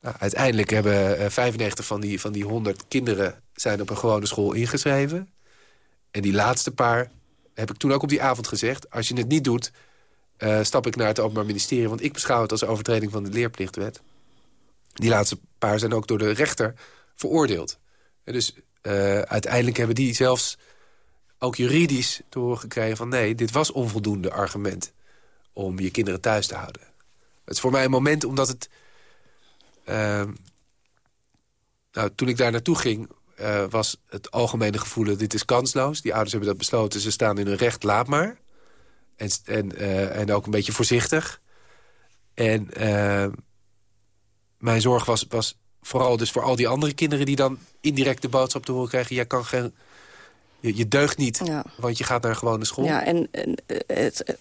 Nou, uiteindelijk hebben 95 eh, van die, van die 100 kinderen zijn op een gewone school ingeschreven. En die laatste paar heb ik toen ook op die avond gezegd... als je het niet doet, uh, stap ik naar het Openbaar Ministerie... want ik beschouw het als overtreding van de leerplichtwet. Die laatste paar zijn ook door de rechter veroordeeld. Dus uh, uiteindelijk hebben die zelfs ook juridisch te horen gekregen van... nee, dit was onvoldoende argument om je kinderen thuis te houden. Het is voor mij een moment omdat het... Uh, nou, toen ik daar naartoe ging, uh, was het algemene gevoel... dit is kansloos. Die ouders hebben dat besloten. Ze staan in hun recht, laat maar. En, en, uh, en ook een beetje voorzichtig. En ehm, mijn zorg was, was vooral dus voor al die andere kinderen... die dan indirect de boodschap te horen krijgen... jij kan geen je, je deugt niet, want je gaat naar een gewone school. Ja, en, en het,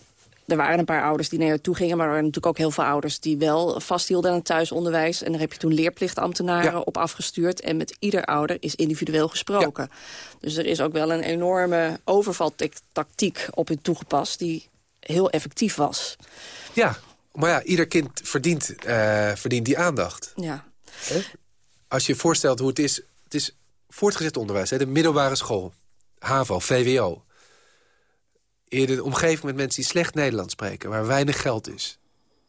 er waren een paar ouders die naar toe gingen... maar er waren natuurlijk ook heel veel ouders die wel vasthielden aan het thuisonderwijs. En daar heb je toen leerplichtambtenaren op afgestuurd. En met ieder ouder is individueel gesproken. Dus er is ook wel een enorme overvaltactiek op hun toegepast... die heel effectief was. Ja, maar ja, ieder kind verdient, uh, verdient die aandacht. Ja. Als je je voorstelt hoe het is... Het is voortgezet onderwijs, hè, de middelbare school. HAVO, VWO. In een omgeving met mensen die slecht Nederlands spreken... waar weinig geld is.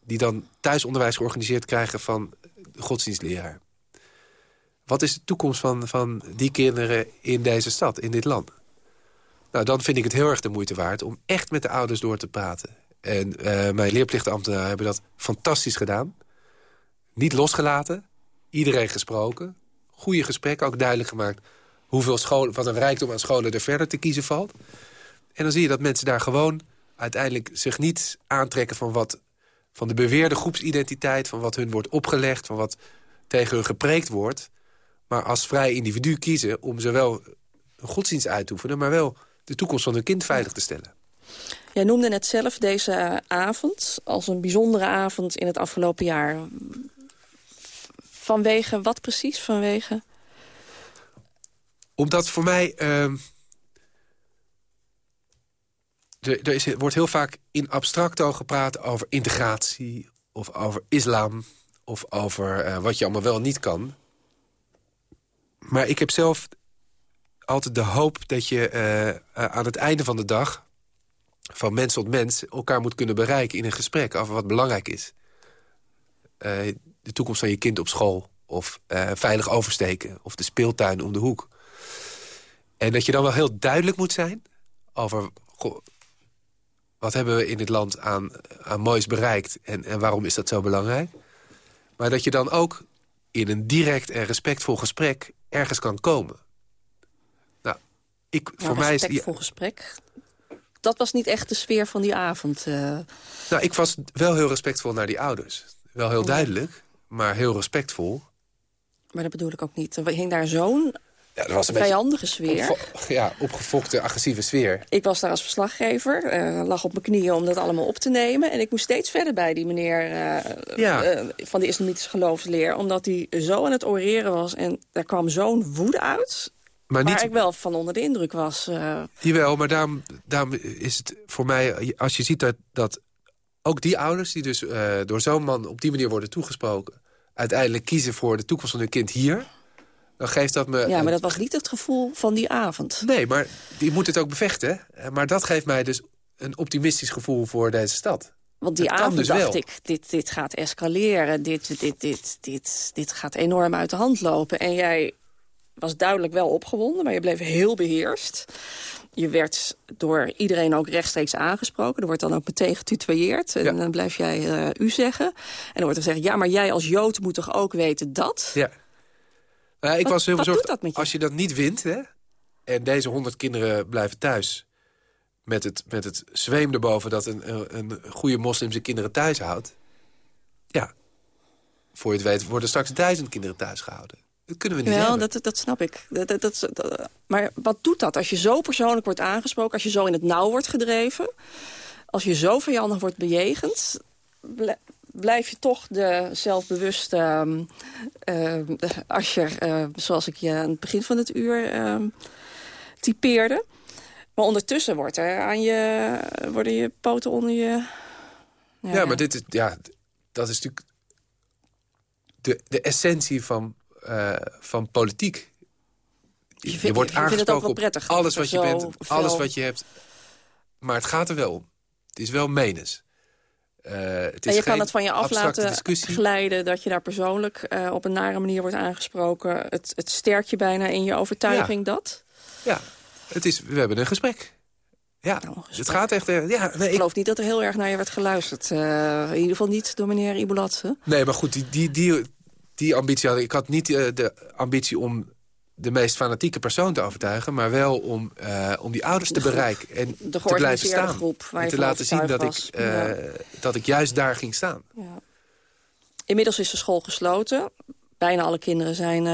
Die dan thuisonderwijs georganiseerd krijgen van godsdienstleraar. Wat is de toekomst van, van die kinderen in deze stad, in dit land? Nou, dan vind ik het heel erg de moeite waard om echt met de ouders door te praten. En uh, mijn leerplichtambtenaren hebben dat fantastisch gedaan. Niet losgelaten, iedereen gesproken. Goede gesprekken, ook duidelijk gemaakt hoeveel scholen, wat een rijkdom aan scholen er verder te kiezen valt. En dan zie je dat mensen daar gewoon uiteindelijk zich niet aantrekken van wat van de beweerde groepsidentiteit, van wat hun wordt opgelegd, van wat tegen hun gepreekt wordt... maar als vrij individu kiezen om zowel een godsdienst uit te oefenen... maar wel de toekomst van hun kind veilig te stellen. Jij noemde net zelf deze avond als een bijzondere avond in het afgelopen jaar. Vanwege wat precies? Vanwege? Omdat voor mij... Uh, er, er is, wordt heel vaak in abstracto gepraat over integratie... of over islam, of over uh, wat je allemaal wel niet kan. Maar ik heb zelf altijd de hoop dat je uh, aan het einde van de dag... van mens tot mens elkaar moet kunnen bereiken in een gesprek... over wat belangrijk is. De toekomst van je kind op school. Of veilig oversteken. Of de speeltuin om de hoek. En dat je dan wel heel duidelijk moet zijn... over goh, wat hebben we in dit land aan, aan moois bereikt... En, en waarom is dat zo belangrijk. Maar dat je dan ook in een direct en respectvol gesprek ergens kan komen. Nou, ik, nou, voor mij is respectvol gesprek, dat was niet echt de sfeer van die avond. Uh... Nou, ik was wel heel respectvol naar die ouders. Wel heel duidelijk, maar heel respectvol. Maar dat bedoel ik ook niet. Er hing daar zo'n ja, er was een vijandige sfeer. ja, opgefokte, agressieve sfeer. Ik was daar als verslaggever, uh, lag op mijn knieën om dat allemaal op te nemen. En ik moest steeds verder bij die meneer uh, ja. uh, van de islamitische geloofsleer. Omdat hij zo aan het oreren was en daar kwam zo'n woede uit. Maar niet... Waar ik wel van onder de indruk was. Jawel, maar daarom, daarom is het voor mij... Als je ziet dat, dat ook die ouders die dus door zo'n man op die manier worden toegesproken... uiteindelijk kiezen voor de toekomst van hun kind hier dan geeft dat me... Ja, maar dat was niet het gevoel van die avond. Nee, maar die moet het ook bevechten. Maar dat geeft mij dus een optimistisch gevoel voor deze stad. Want die avond dus dacht wel. ik, dit, dit gaat escaleren. Dit, dit, dit, dit, dit gaat enorm uit de hand lopen. En jij was duidelijk wel opgewonden, maar je bleef heel beheerst. Je werd door iedereen ook rechtstreeks aangesproken. Er wordt dan ook meteen getutoyeerd. En dan blijf jij uh, u zeggen. En dan wordt er gezegd, ja, maar jij als Jood moet toch ook weten dat? Ja. Uh, ik was heel bezorgd. Als je dat niet wint, hè, en deze honderd kinderen blijven thuis... met het, met het zweem erboven dat een, een, goede moslim zijn kinderen thuis houdt... ja, voor je het weet worden straks duizend kinderen thuis gehouden. Dat kunnen we niet Wel, dat, dat snap ik. Dat, dat, dat, maar wat doet dat als je zo persoonlijk wordt aangesproken... als je zo in het nauw wordt gedreven... als je zo vijandig wordt bejegend blijf je toch de zelfbewuste uh, uh, Ascher... Uh, zoals ik je aan het begin van het uur ehm, typeerde. Maar ondertussen wordt er aan je, worden je poten onder je... Ja, ja maar dit is, ja, dat is natuurlijk de, de essentie van, uh, van politiek. Je, vindt, je wordt aangesproken op prettig, alles wat je bent, alles wat je hebt. Maar het gaat er wel om. Het is wel menens. Uh, het is en je kan het van je af laten discussie. glijden... dat je daar persoonlijk uh, op een nare manier wordt aangesproken. Het, het sterkt je bijna in je overtuiging ja. dat? Ja, het is, we hebben een gesprek. Ja, nou, het gaat echt... Uh, ja, nee, ik geloof niet dat er heel erg naar je werd geluisterd. in ieder geval niet door meneer Ibolatse. Nee, maar goed, die, die, die, die ambitie had ik. Ik had niet de ambitie om de meest fanatieke persoon te overtuigen... maar wel om, uh, om die ouders te bereiken en te blijven staan. Groep en te laten zien dat ik, uh, dat ik juist daar ging staan. Ja. Inmiddels is de school gesloten. Bijna alle kinderen zijn, uh,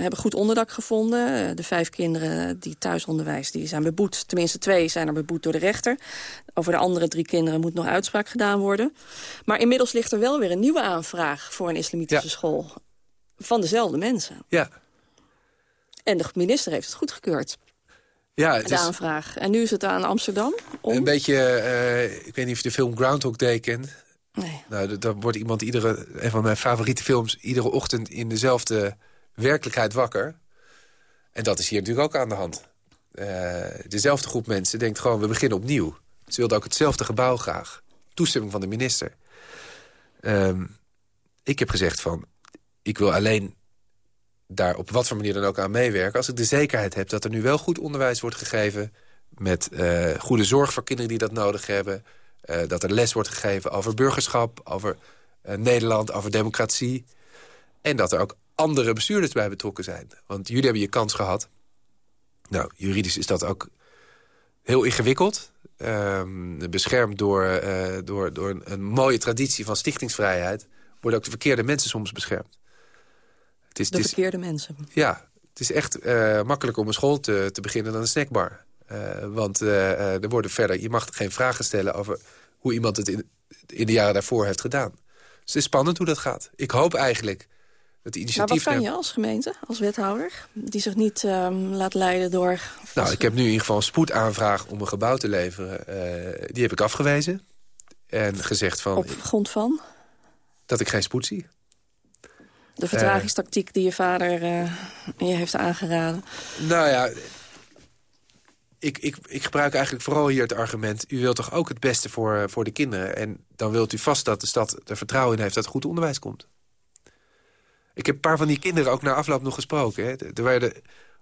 hebben goed onderdak gevonden. De vijf kinderen die thuisonderwijs die zijn beboet. Tenminste twee zijn er beboet door de rechter. Over de andere drie kinderen moet nog uitspraak gedaan worden. Maar inmiddels ligt er wel weer een nieuwe aanvraag... voor een islamitische school. Van dezelfde mensen. Ja, en de minister heeft het goedgekeurd. Ja, het de is... aanvraag. En nu is het aan Amsterdam. Om... Een beetje, uh, ik weet niet of je de film Groundhog Day kent. Nee. Nou, dan wordt iemand iedere, een van mijn favoriete films... iedere ochtend in dezelfde werkelijkheid wakker. En dat is hier natuurlijk ook aan de hand. Uh, dezelfde groep mensen denkt gewoon, we beginnen opnieuw. Ze wilden ook hetzelfde gebouw graag. Toestemming van de minister. Um, ik heb gezegd van, ik wil alleen daar op wat voor manier dan ook aan meewerken... als ik de zekerheid heb dat er nu wel goed onderwijs wordt gegeven... met uh, goede zorg voor kinderen die dat nodig hebben... Uh, dat er les wordt gegeven over burgerschap, over uh, Nederland, over democratie... en dat er ook andere bestuurders bij betrokken zijn. Want jullie hebben je kans gehad. Nou, juridisch is dat ook heel ingewikkeld. Um, beschermd door, door, door een mooie traditie van stichtingsvrijheid... worden ook de verkeerde mensen soms beschermd. Het is, de het is- verkeerde mensen. Ja, het is echt eh, makkelijker om een school te, te beginnen dan een snackbar. Eh, want eh, er worden verder, je mag geen vragen stellen over hoe iemand het in, in de jaren daarvoor heeft gedaan. Dus het is spannend hoe dat gaat. Ik hoop eigenlijk dat de Maar wat initiatief... kan je als gemeente, als wethouder... die zich niet ehm, laat leiden door... Nou, ik heb nu in ieder geval een spoedaanvraag om een gebouw te leveren. Die heb ik afgewezen. En gezegd van, op grond van dat ik geen spoed zie. De vertragingstactiek die je vader eh, je heeft aangeraden. Nou ja, ik, ik, ik gebruik eigenlijk vooral hier het argument... u wilt toch ook het beste voor, voor de kinderen? En dan wilt u vast dat de stad er vertrouwen in heeft dat er goed onderwijs komt. Ik heb een paar van die kinderen ook na afloop nog gesproken. Hè. Er werden,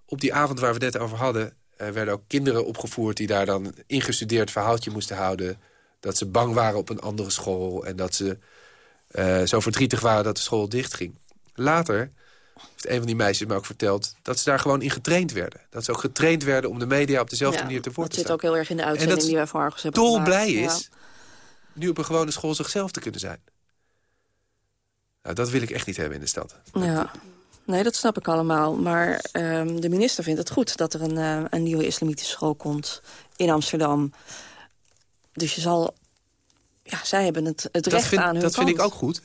op die avond waar we het net over hadden... er werden ook kinderen opgevoerd die daar dan ingestudeerd verhaaltje moesten houden. Dat ze bang waren op een andere school. En dat ze eh, zo verdrietig waren dat de school dichtging. Later heeft een van die meisjes me ook verteld... dat ze daar gewoon in getraind werden. Dat ze ook getraind werden om de media op dezelfde Ja, manier te voor dat te zit staan. ook heel erg in de En uitzending dat die wij voor Argos hebben dolblij is nu op een gewone school zichzelf te kunnen zijn. Nou, dat wil ik echt niet hebben in de stad. Ja. Nee, dat snap ik allemaal. Maar ehm, de minister vindt het goed dat er een, eh, een nieuwe islamitische school komt in Amsterdam. Dus je zal... Ja, zij hebben het, het Dat, recht vind, aan hun dat vind ik ook goed.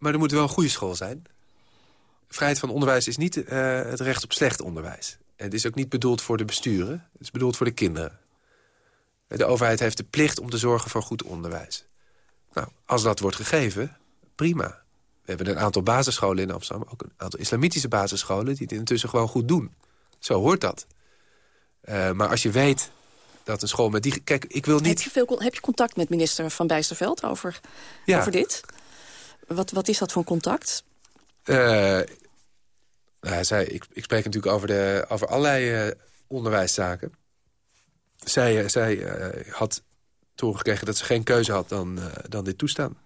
Maar er moet wel een goede school zijn. Vrijheid van onderwijs is niet eh, het recht op slecht onderwijs. Het is ook niet bedoeld voor de besturen. Het is bedoeld voor de kinderen. De overheid heeft de plicht om te zorgen voor goed onderwijs. Nou, als dat wordt gegeven, prima. We hebben een aantal basisscholen in Amsterdam. Ook een aantal islamitische basisscholen die het intussen gewoon goed doen. Zo hoort dat. Eh, maar als je weet dat een school met die... Kijk, ik wil Heb niet... je, veel, heb je contact met minister Van Bijsterveld over, Ja. over dit? Wat, wat is dat voor contact? Eh, nou, zij, ik, ik spreek natuurlijk over, de, over allerlei eh, onderwijszaken. Zij, eh, zij had toegekregen dat ze geen keuze had dan, dan dit toestaan.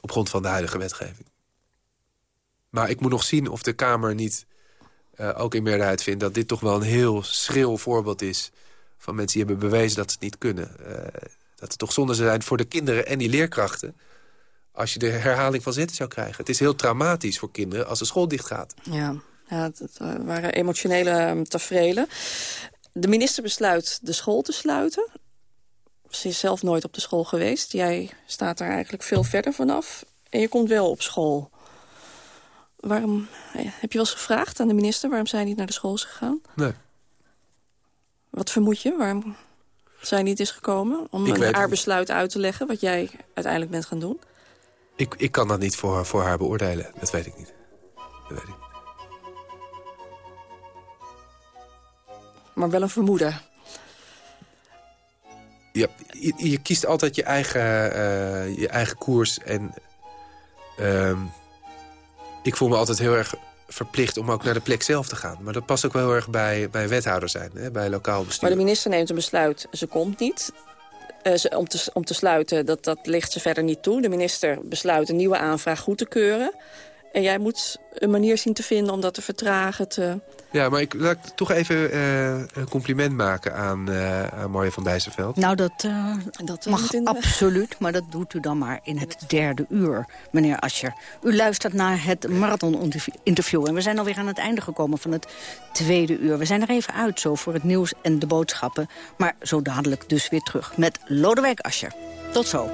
Op grond van de huidige wetgeving. Maar ik moet nog zien of de Kamer niet ook in meerderheid vindt... dat dit toch wel een heel schril voorbeeld is... van mensen die hebben bewezen dat ze het niet kunnen. Dat het toch zonde zijn voor de kinderen en die leerkrachten als je de herhaling van zetten zou krijgen. Het is heel traumatisch voor kinderen als de school dichtgaat. Ja, ja het, waren emotionele um, taferelen. De minister besluit de school te sluiten. Ze is zelf nooit op de school geweest. Jij staat daar eigenlijk veel verder vanaf. En je komt wel op school. Waarom, heb je wel eens gevraagd aan de minister... waarom zij niet naar de school is gegaan? Nee. Wat vermoed je? Waarom zij niet is gekomen? Om een haar besluit uit te leggen... wat jij uiteindelijk bent gaan doen? Ik, ik kan dat niet voor, voor haar beoordelen. Dat weet ik niet. Dat weet ik. Maar wel een vermoeden. Ja, je, je kiest altijd je eigen, eh, je eigen koers. En ehm, ik voel me altijd heel erg verplicht om ook naar de plek zelf te gaan. Maar dat past ook wel heel erg bij, bij wethouder zijn, hè, bij lokaal bestuur. Maar de minister neemt een besluit, ze komt niet. Ze, om, te, om te sluiten, dat, dat ligt ze verder niet toe. De minister besluit een nieuwe aanvraag goed te keuren. En jij moet een manier zien te vinden om dat te vertragen. Te... Ja, maar ik laat ik toch even eh, een compliment maken aan, eh aan Marja van Dijsselveld. Nou, dat, uh, dat mag de... absoluut, maar dat doet u dan maar in het derde uur, meneer Ascher. U luistert naar het marathon-interview en we zijn alweer aan het einde gekomen van het tweede uur. We zijn er even uit zo voor het nieuws en de boodschappen, maar zo dadelijk dus weer terug met Lodewijk Ascher. Tot zo.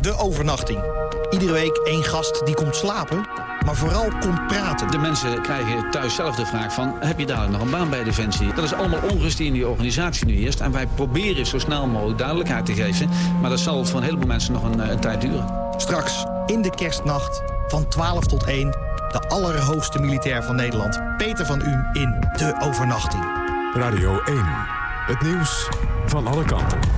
De overnachting. Iedere week één gast die komt slapen, maar vooral komt praten. De mensen krijgen thuis zelf de vraag van... heb je dadelijk nog een baan bij Defensie? Dat is allemaal onrust die in die organisatie nu eerst. En wij proberen zo snel mogelijk duidelijkheid te geven. Maar dat zal voor een heleboel mensen nog een, een tijd duren. Straks in de kerstnacht van 12 tot 1... de allerhoogste militair van Nederland, Peter van Uhm in De Overnachting. Radio 1, het nieuws van alle kanten.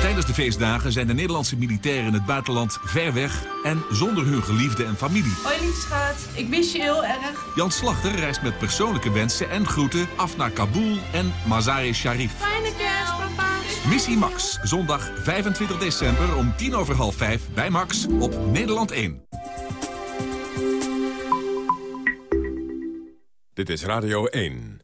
Tijdens de feestdagen zijn de Nederlandse militairen in het buitenland ver weg en zonder hun geliefde en familie. Hoi lieve schat, ik mis je heel erg. Jan Slachter reist met persoonlijke wensen en groeten af naar Kabul en Mazar-e-Sharif. Fijne kerst, papa. Missie Max, zondag 25 december om tien over half vijf bij Max op Nederland 1. Dit is Radio 1.